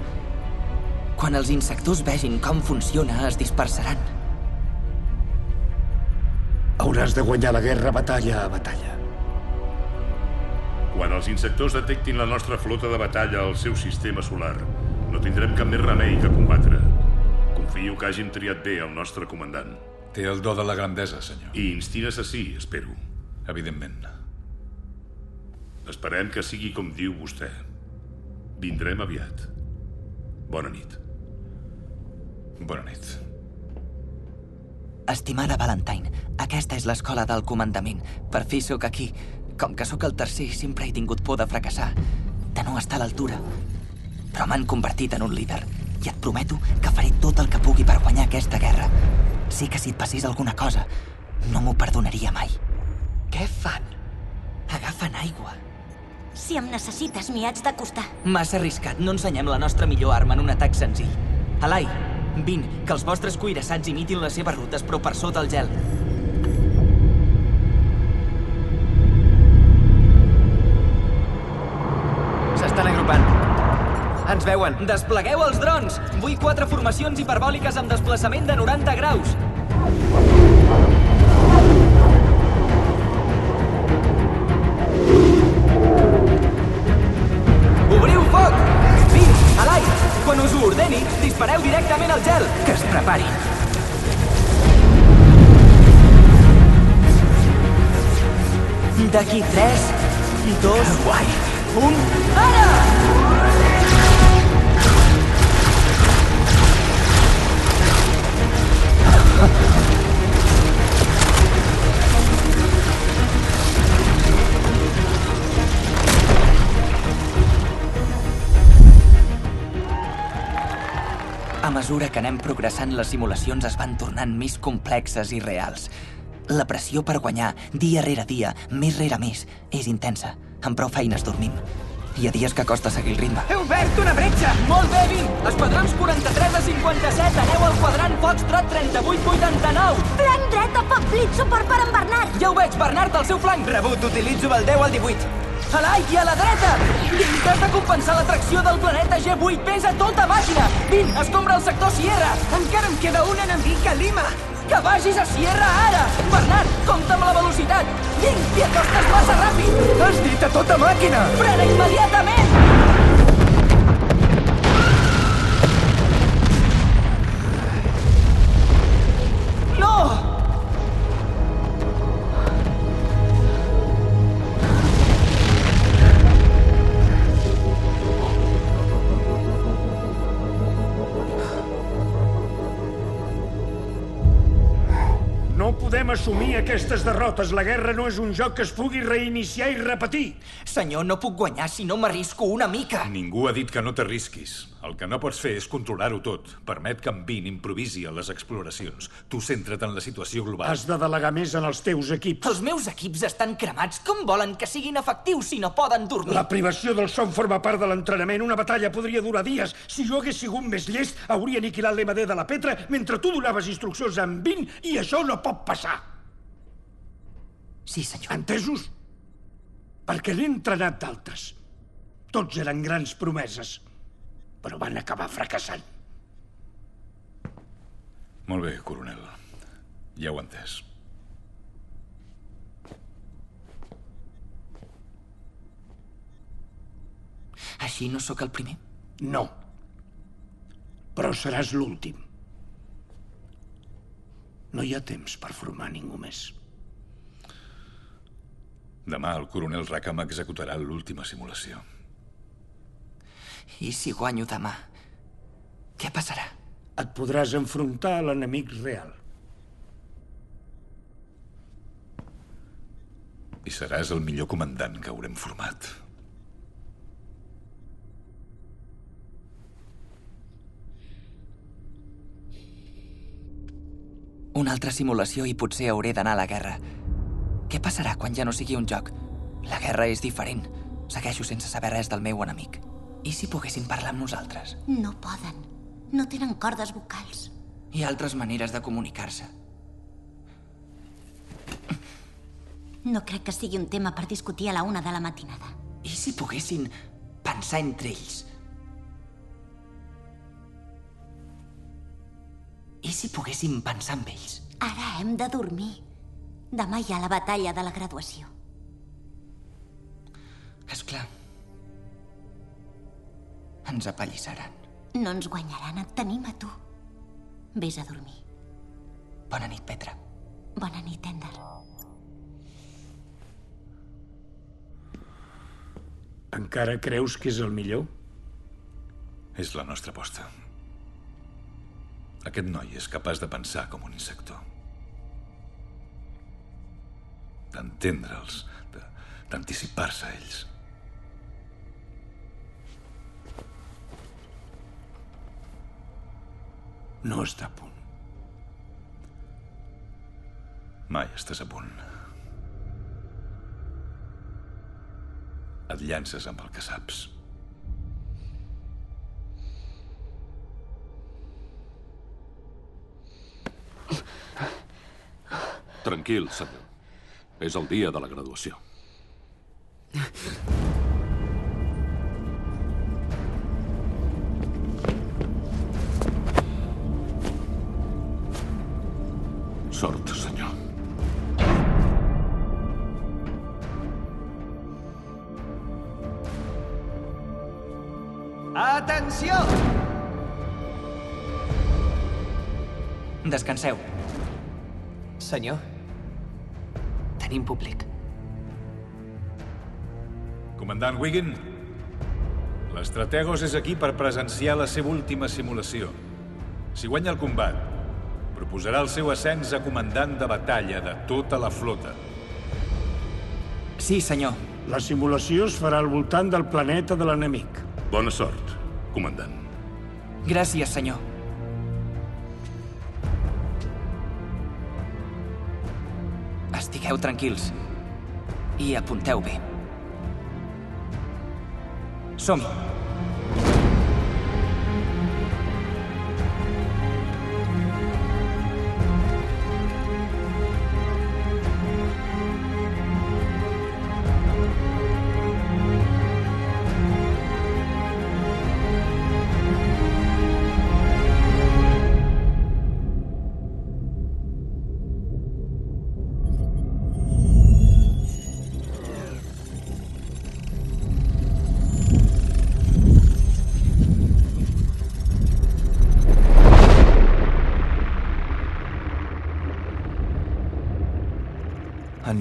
Quan els insectors vegin com funciona, es dispersaran. Hauràs de guanyar la guerra batalla a batalla. Quan els insectors detectin la nostra flota de batalla al seu sistema solar, no tindrem cap més remei que combatre. Confio que hàgim triat bé el nostre comandant. Té el do de la grandesa, senyor. I instina assassí, espero. Evidentment. Esperem que sigui com diu vostè. Vindrem aviat. Bona nit. Bona nit. Estimada Valentine, aquesta és l'escola del comandament. Per fi sóc aquí. Com que sóc el tercer, sempre he tingut por de fracassar, de no estar a l'altura. Però m'han convertit en un líder. I et prometo que faré tot el que pugui per guanyar aquesta guerra. Sé que si et passés alguna cosa, no m'ho perdonaria mai. Què fan? Agafen aigua. Si em necessites, m'hi haig d'acostar. Massa arriscat. No ensenyem la nostra millor arma en un atac senzill. Alai, vin, que els vostres cuirassats imitin les seves rutes, però per sota el gel. Ens veuen. Desplegueu els drons! Vull quatre formacions hiperbòliques amb desplaçament de 90 graus. Obriu foc! Vint, a l'aire! Quan us ho ordeni, dispareu directament al gel! Que es preparin. D'aquí 3, 2, Guai. 1... Ara! Mesura que anem progressant, les simulacions es van tornant més complexes i reals. La pressió per guanyar, dia rere dia, més rere més, és intensa. Amb prou feines dormim. Hi ha dies que costa seguir el ritme. He obert una bretxa! Molt bé, Vin! Esquadrons 43 a 57, aneu al quadrant Foxtrot 3889! Flanc dret a Pop Blitz, suport per en Bernard! Ja ho veig, Bernard, al seu flanc! Rebut, utilitzo el 10 al 18. A l'Ai i a la dreta! Has de compensar l'atracció del planeta G8, pesa tota màquina! Vin, escombra el sector Sierra! Encara em queda un enemic a Lima! Que vagis a Sierra ara! Bernard, compta amb la velocitat! Vin, t'hi acostes massa ràpid! Has dit a tota màquina! Frena immediatament! Aquestes derrotes. La guerra no és un joc que es pugui reiniciar i repetir. Senyor, no puc guanyar si no m'arrisco una mica. Ningú ha dit que no t'arrisquis. El que no pots fer és controlar-ho tot. Permet que en Vin improvisi a les exploracions. Tu centra't en la situació global. Has de delegar més en els teus equips. Els meus equips estan cremats. Com volen que siguin efectius si no poden dormir? La privació del son forma part de l'entrenament. Una batalla podria durar dies. Si jo hagués sigut més llest, hauria aniquilat l'MD de la Petra mentre tu donaves instruccions en 20 i això no pot passar. Sí, senyor. Entesos? Perquè n'he entrenat d'altres. Tots eren grans promeses, però van acabar fracassant. Molt bé, coronel. Ja ho entès. Així no sóc el primer? No. Però seràs l'últim. No hi ha temps per formar ningú més. Demà el coronel Rackham executarà l'última simulació. I si guanyo demà? Què passarà? Et podràs enfrontar a l'enemic real. I seràs el millor comandant que haurem format. Una altra simulació i potser hauré d'anar a la guerra. Què passarà quan ja no sigui un joc? La guerra és diferent. Segueixo sense saber res del meu enemic. I si poguéssim parlar amb nosaltres? No poden. No tenen cordes vocals. Hi ha altres maneres de comunicar-se. No crec que sigui un tema per discutir a la una de la matinada. I si poguessin pensar entre ells? I si poguéssim pensar amb ells? Ara hem de dormir. Demà hi ha la batalla de la graduació. És clar. Ens apallissaran. No ens guanyaran, et tenim a tu. Vés a dormir. Bona nit, Petra. Bona nit, Ender. Encara creus que és el millor? És la nostra aposta. Aquest noi és capaç de pensar com un insector. D'entendre'ls, de- d'anticipar-se a ells. No està a punt. Mai estàs a punt. Et llances amb el que saps. Tranquil, senyor. És el dia de la graduació. Sort, senyor. Atenció! Descanseu. Senyor, tenim públic. Comandant Wiggin, l'Estrategos és aquí per presenciar la seva última simulació. Si guanya el combat, proposarà el seu ascens a comandant de batalla de tota la flota. Sí, senyor. La simulació es farà al voltant del planeta de l'enemic. Bona sort, comandant. Gràcies, senyor. Estigueu tranquils. I apunteu bé. Som-hi.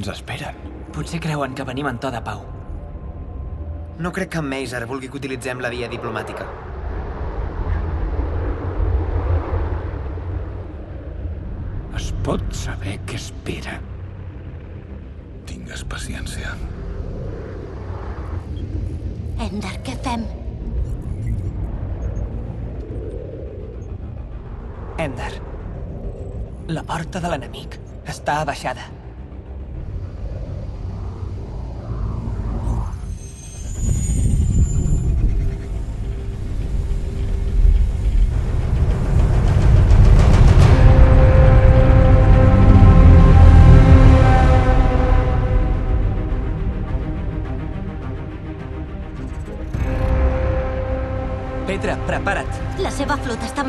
Ens esperen. Potser creuen que venim en to de pau. No crec que en Mazer vulgui que utilitzem la via diplomàtica. Es pot saber què espera. Tingues paciència. Ender, què fem? Ender, la porta de l'enemic està abaixada.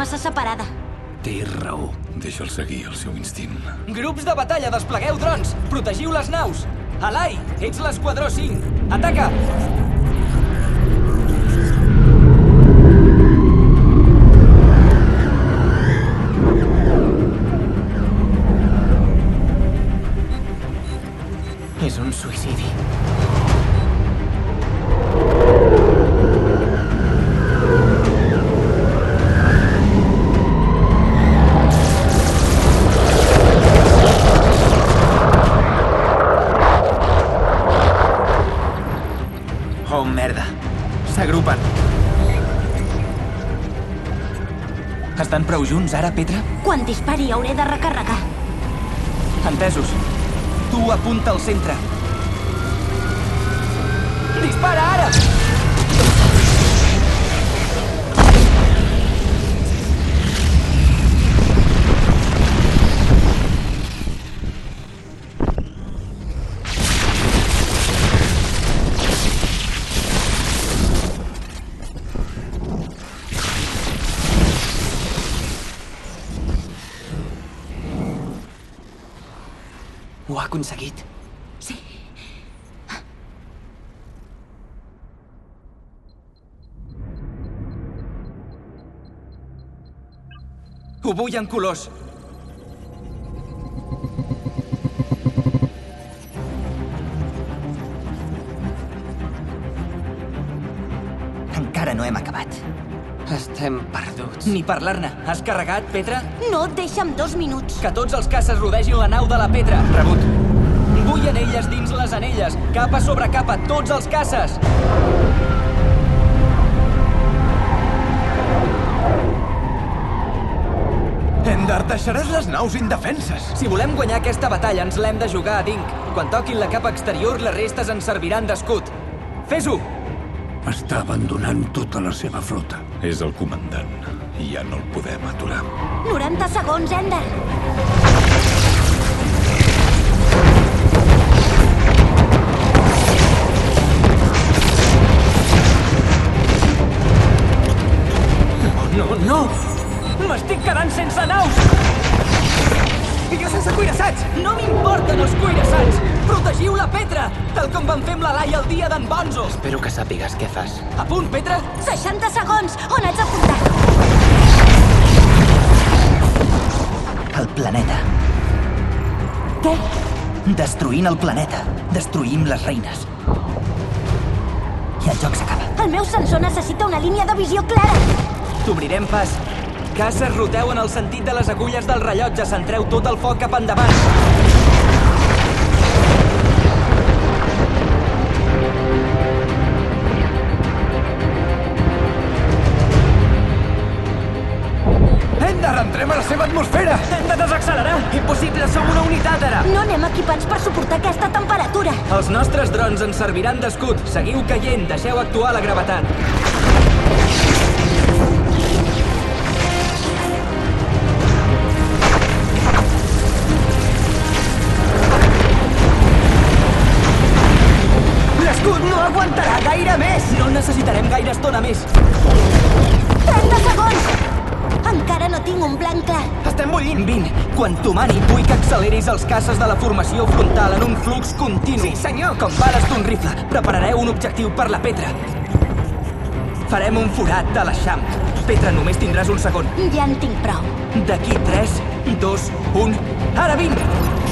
Massa separada. Té raó. Deixa'l seguir el seu instint. Grups de batalla, desplegueu drons! Protegiu les naus! Alai, ets l'esquadró 5. Ataca! Junts ara, Petra? Quan dispari hauré de recarregar. Entesos. Tu apunta al centre. Dispara ara! Aconseguit. Sí. Ho vull en colors. Encara no hem acabat. Estem perduts. Ni parlar-ne. Has carregat, Petra? No et deixa amb dos minuts. Que tots els caces rodegin la nau de la Petra. Rebut. Vull anelles dins les anelles. Capa sobre capa, tots els caces. Ender, deixaràs les naus indefenses. Si volem guanyar aquesta batalla, ens l'hem de jugar a Dink. Quan toquin la capa exterior, les restes ens serviran d'escut. Fes-ho! Està abandonant tota la seva flota. És el comandant i ja no el podem aturar. 90 segons, Ender. No, no! M'estic quedant sense naus! I jo sense cuirassats! No m'importen els cuirassats! Protegiu la Petra! Tal com vam fer amb la Laia el dia d'en Bonzo! Espero que sàpigues què fas. A punt, Petra? 60 segons! On haig d'apuntar? El planeta. Què? Destruint el planeta. Destruïm les reines. I el joc s'acaba. El meu sensor necessita una línia de visió clara. T'obrirem pas. Caces roteu en el sentit de les agulles del rellotge. Centreu tot el foc cap endavant. Ender, entrem a la seva atmosfera! Hem de desaccelerar! Impossible, som una unitat ara! No anem equipats per suportar aquesta temperatura. Els nostres drons ens serviran d'escut. Seguiu caient, deixeu actuar la gravetat. Necessitarem gaire estona més. 30 segons! Encara no tinc un blanc clar. Estem bullint! Vin, quan tu mani, vull que acceleris els caces de la formació frontal en un flux continu. Sí, senyor! Com bales d'un rifle. Preparareu un objectiu per la Petra. Farem un forat a l'eixam. Petra, només tindràs un segon. Ja en tinc prou. D'aquí 3, 2, 1... Ara vinc!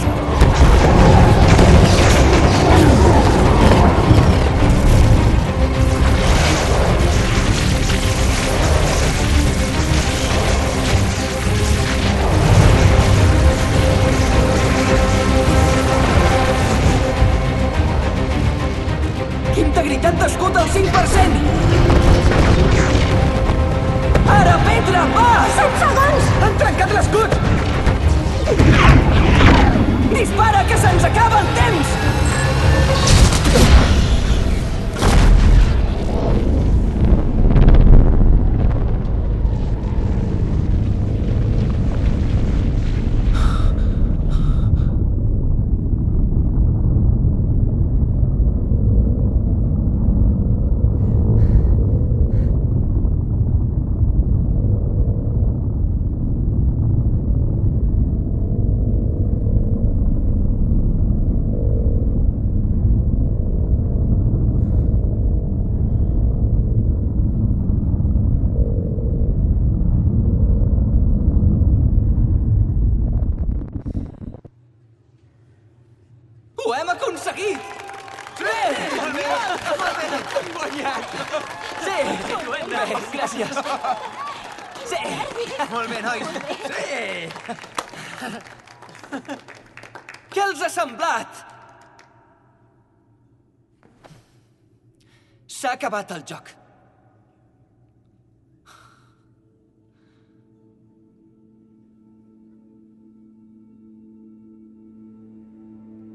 Acabat el joc.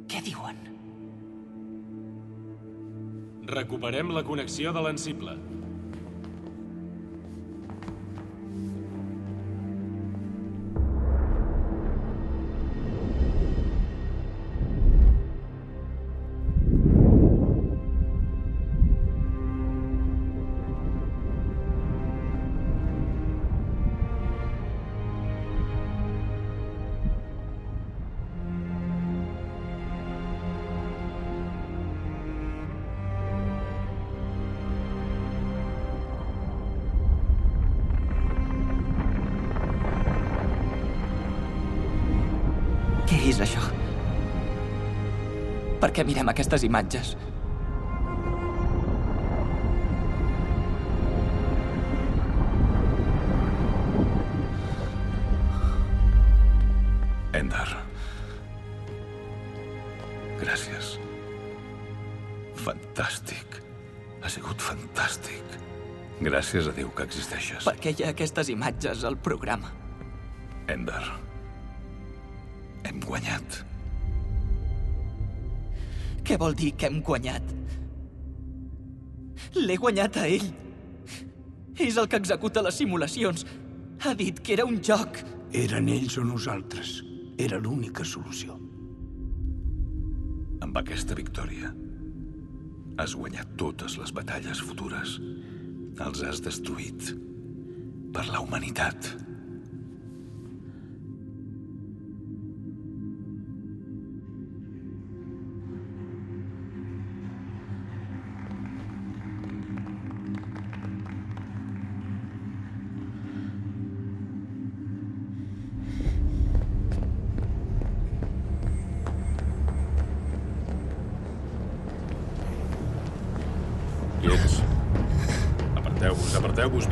Què diuen? Recuperem la connexió de l'encicle. Què mirem aquestes imatges? Ender. Gràcies. Fantàstic. Ha sigut fantàstic. Gràcies a Déu que existeixes. Per què hi ha aquestes imatges al programa? Ender. Què vol dir que hem guanyat? L'he guanyat a ell. És el que executa les simulacions. Ha dit que era un joc. Eren ells o nosaltres. Era l'única solució. Amb aquesta victòria has guanyat totes les batalles futures. Els has destruït per la humanitat.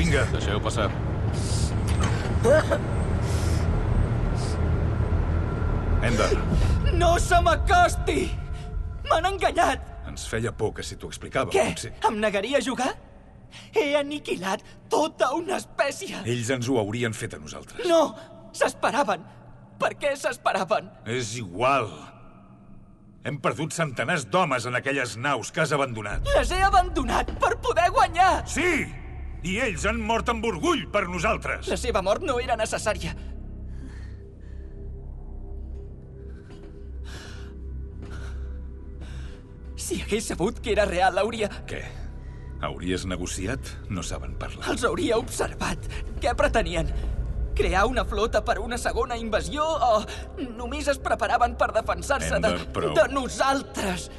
Vinga. Deixeu passar. Ender, No se m'acosti! M'han enganyat! ens feia por que si t'ho explicava, Què? potser... Em negaria a jugar? He aniquilat tota una espècie! Ells ens ho haurien fet a nosaltres. No! S'esperaven! Per què s'esperaven? És igual. Hem perdut centenars d'homes en aquelles naus que has abandonat. Les he abandonat per poder guanyar! Sí! I ells han mort amb orgull per nosaltres. La seva mort no era necessària. Si hagués sabut que era real, hauria... Què? Hauries negociat? No saben parlar. Els hauria observat. Què pretenien? Crear una flota per una segona invasió o només es preparaven per defensar-se de, prou. de nosaltres?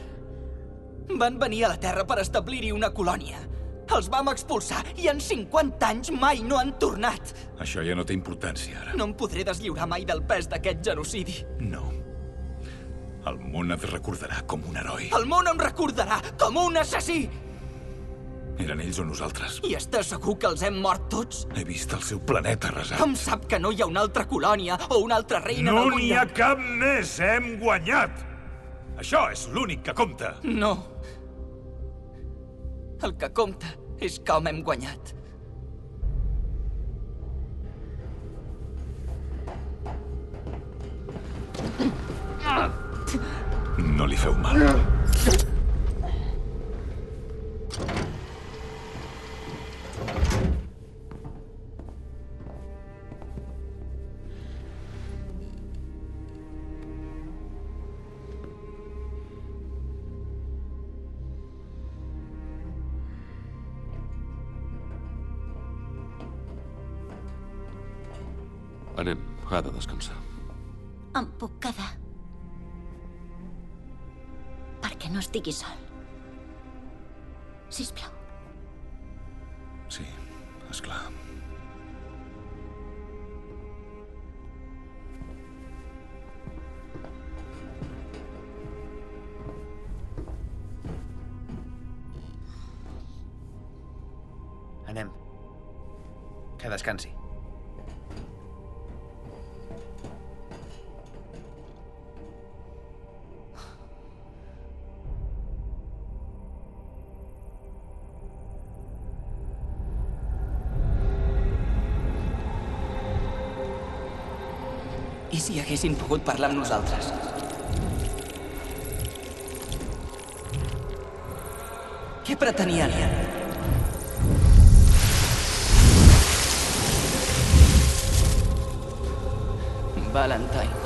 Van venir a la Terra per establir-hi una colònia. Els vam expulsar i en 50 anys mai no han tornat. Això ja no té importància, ara. No em podré deslliurar mai del pes d'aquest genocidi. No. El món et recordarà com un heroi. El món em recordarà com un assassí! Eren ells o nosaltres. I estàs segur que els hem mort tots? He vist el seu planeta arrasat. Com sap que no hi ha una altra colònia o una altra reina No en algun n'hi ha cap més! Hem guanyat! Això és l'únic que compta. No. El que compta és com hem guanyat. No li feu mal. Anem, ha de descansar. Em puc quedar? Perquè no estigui sol. Sisplau. Sí, és clar. Anem. Que descansi. Haguessin pogut parlar amb nosaltres? Què pretenien? Valentine.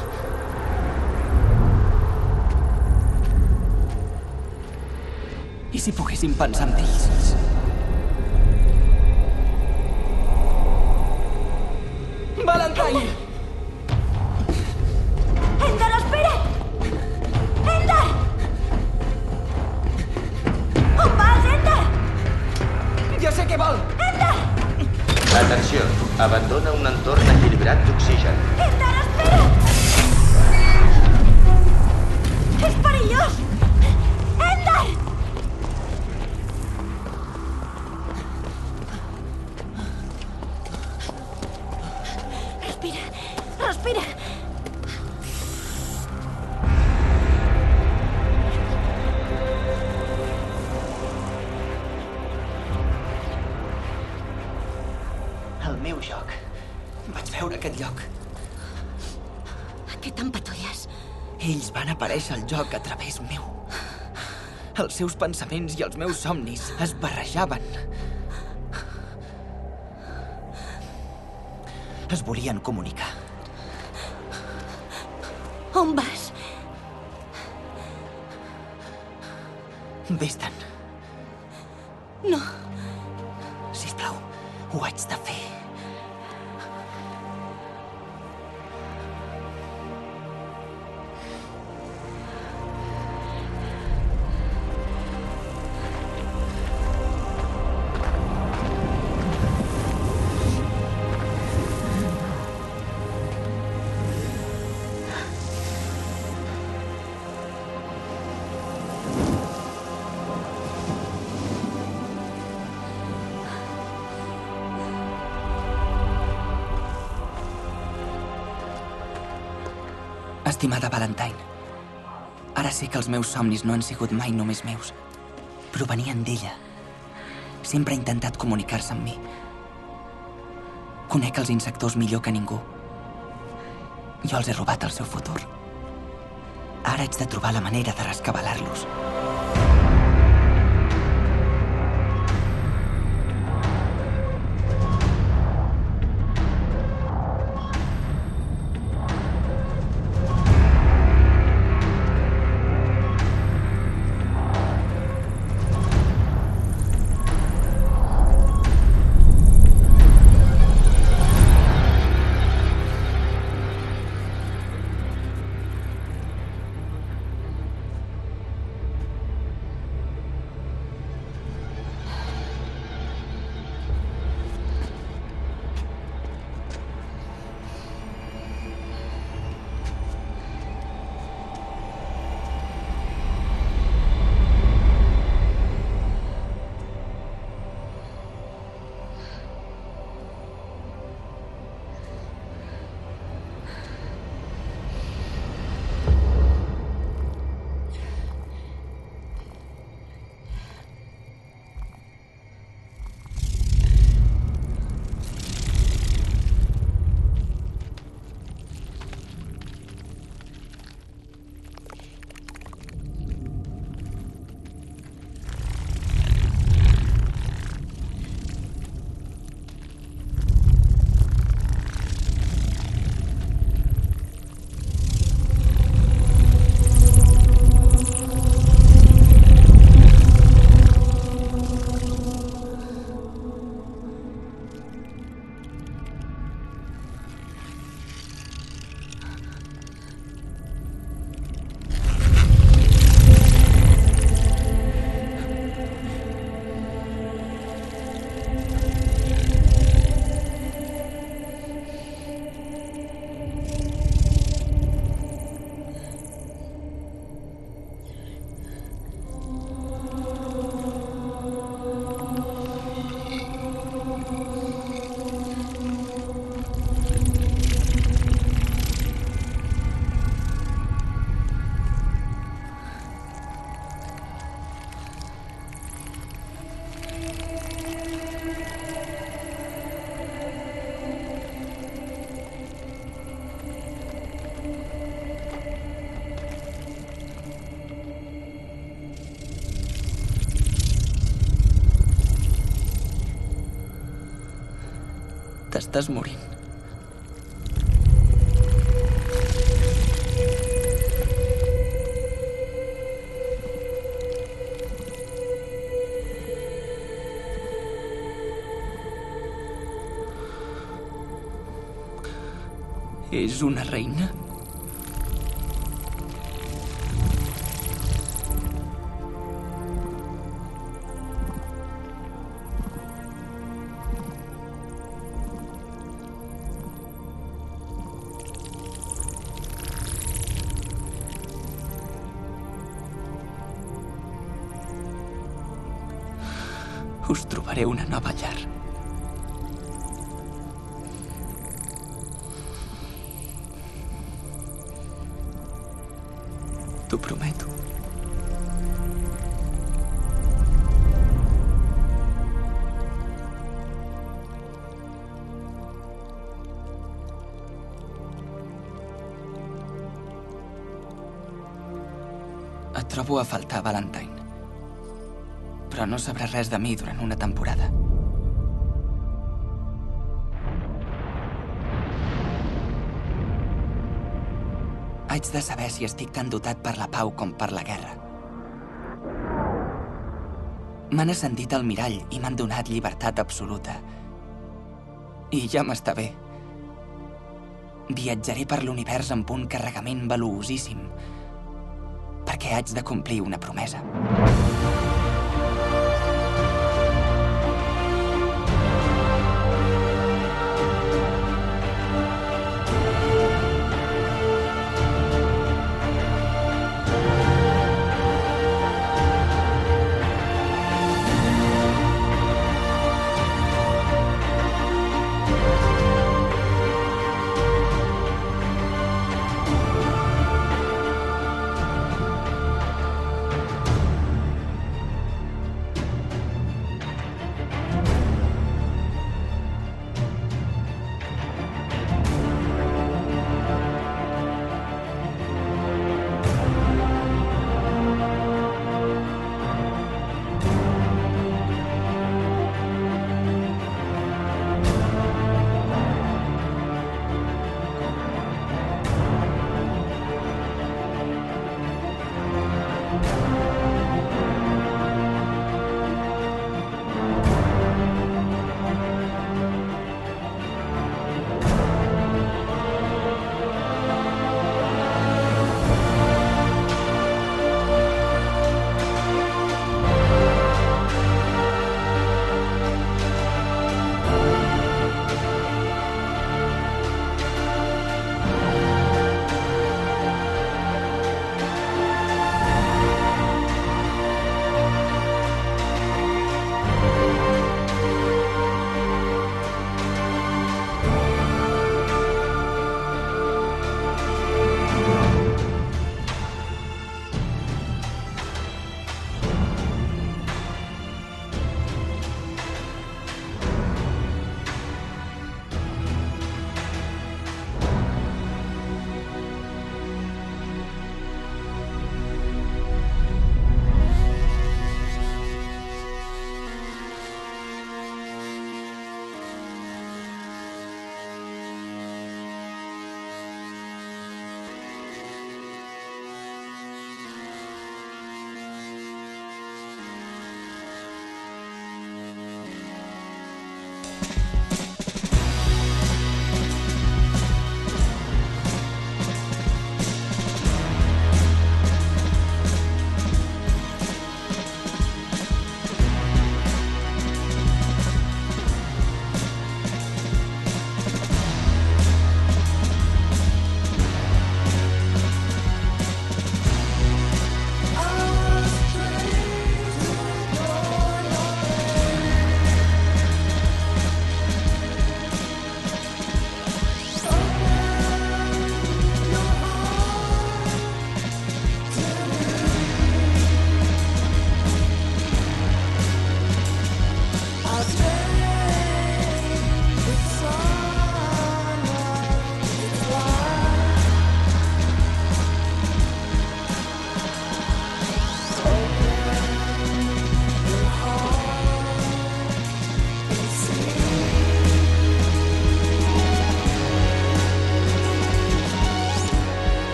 I si poguéssim pensar en ells? Valentine! Ender, Abandona un entorn equilibrat d'oxigen. Estara, espera! És perillós! Ender! Respira, respira! Aparèixer al joc a través meu. Els seus pensaments i els meus somnis es barrejaven. Es volien comunicar. On vas? Vés-te'n. Estimada Valentine, ara sé que els meus somnis no han sigut mai només meus. Provenien d'ella. Sempre ha intentat comunicar-se amb mi. Conec els insectors millor que ningú. Jo els he robat el seu futur. Ara haig de trobar la manera de rescabalar-los. T'estàs morint. És una reina? de una Navajar. T'ho prometo. Et trobo a faltar Valentine. Però no sabrà res de mi durant una temporada. Haig de saber si estic tan dotat per la pau com per la guerra. M'han ascendit al mirall i m'han donat llibertat absoluta. I ja m'està bé. Viatjaré per l'univers amb un carregament valuosíssim perquè haig de complir una promesa.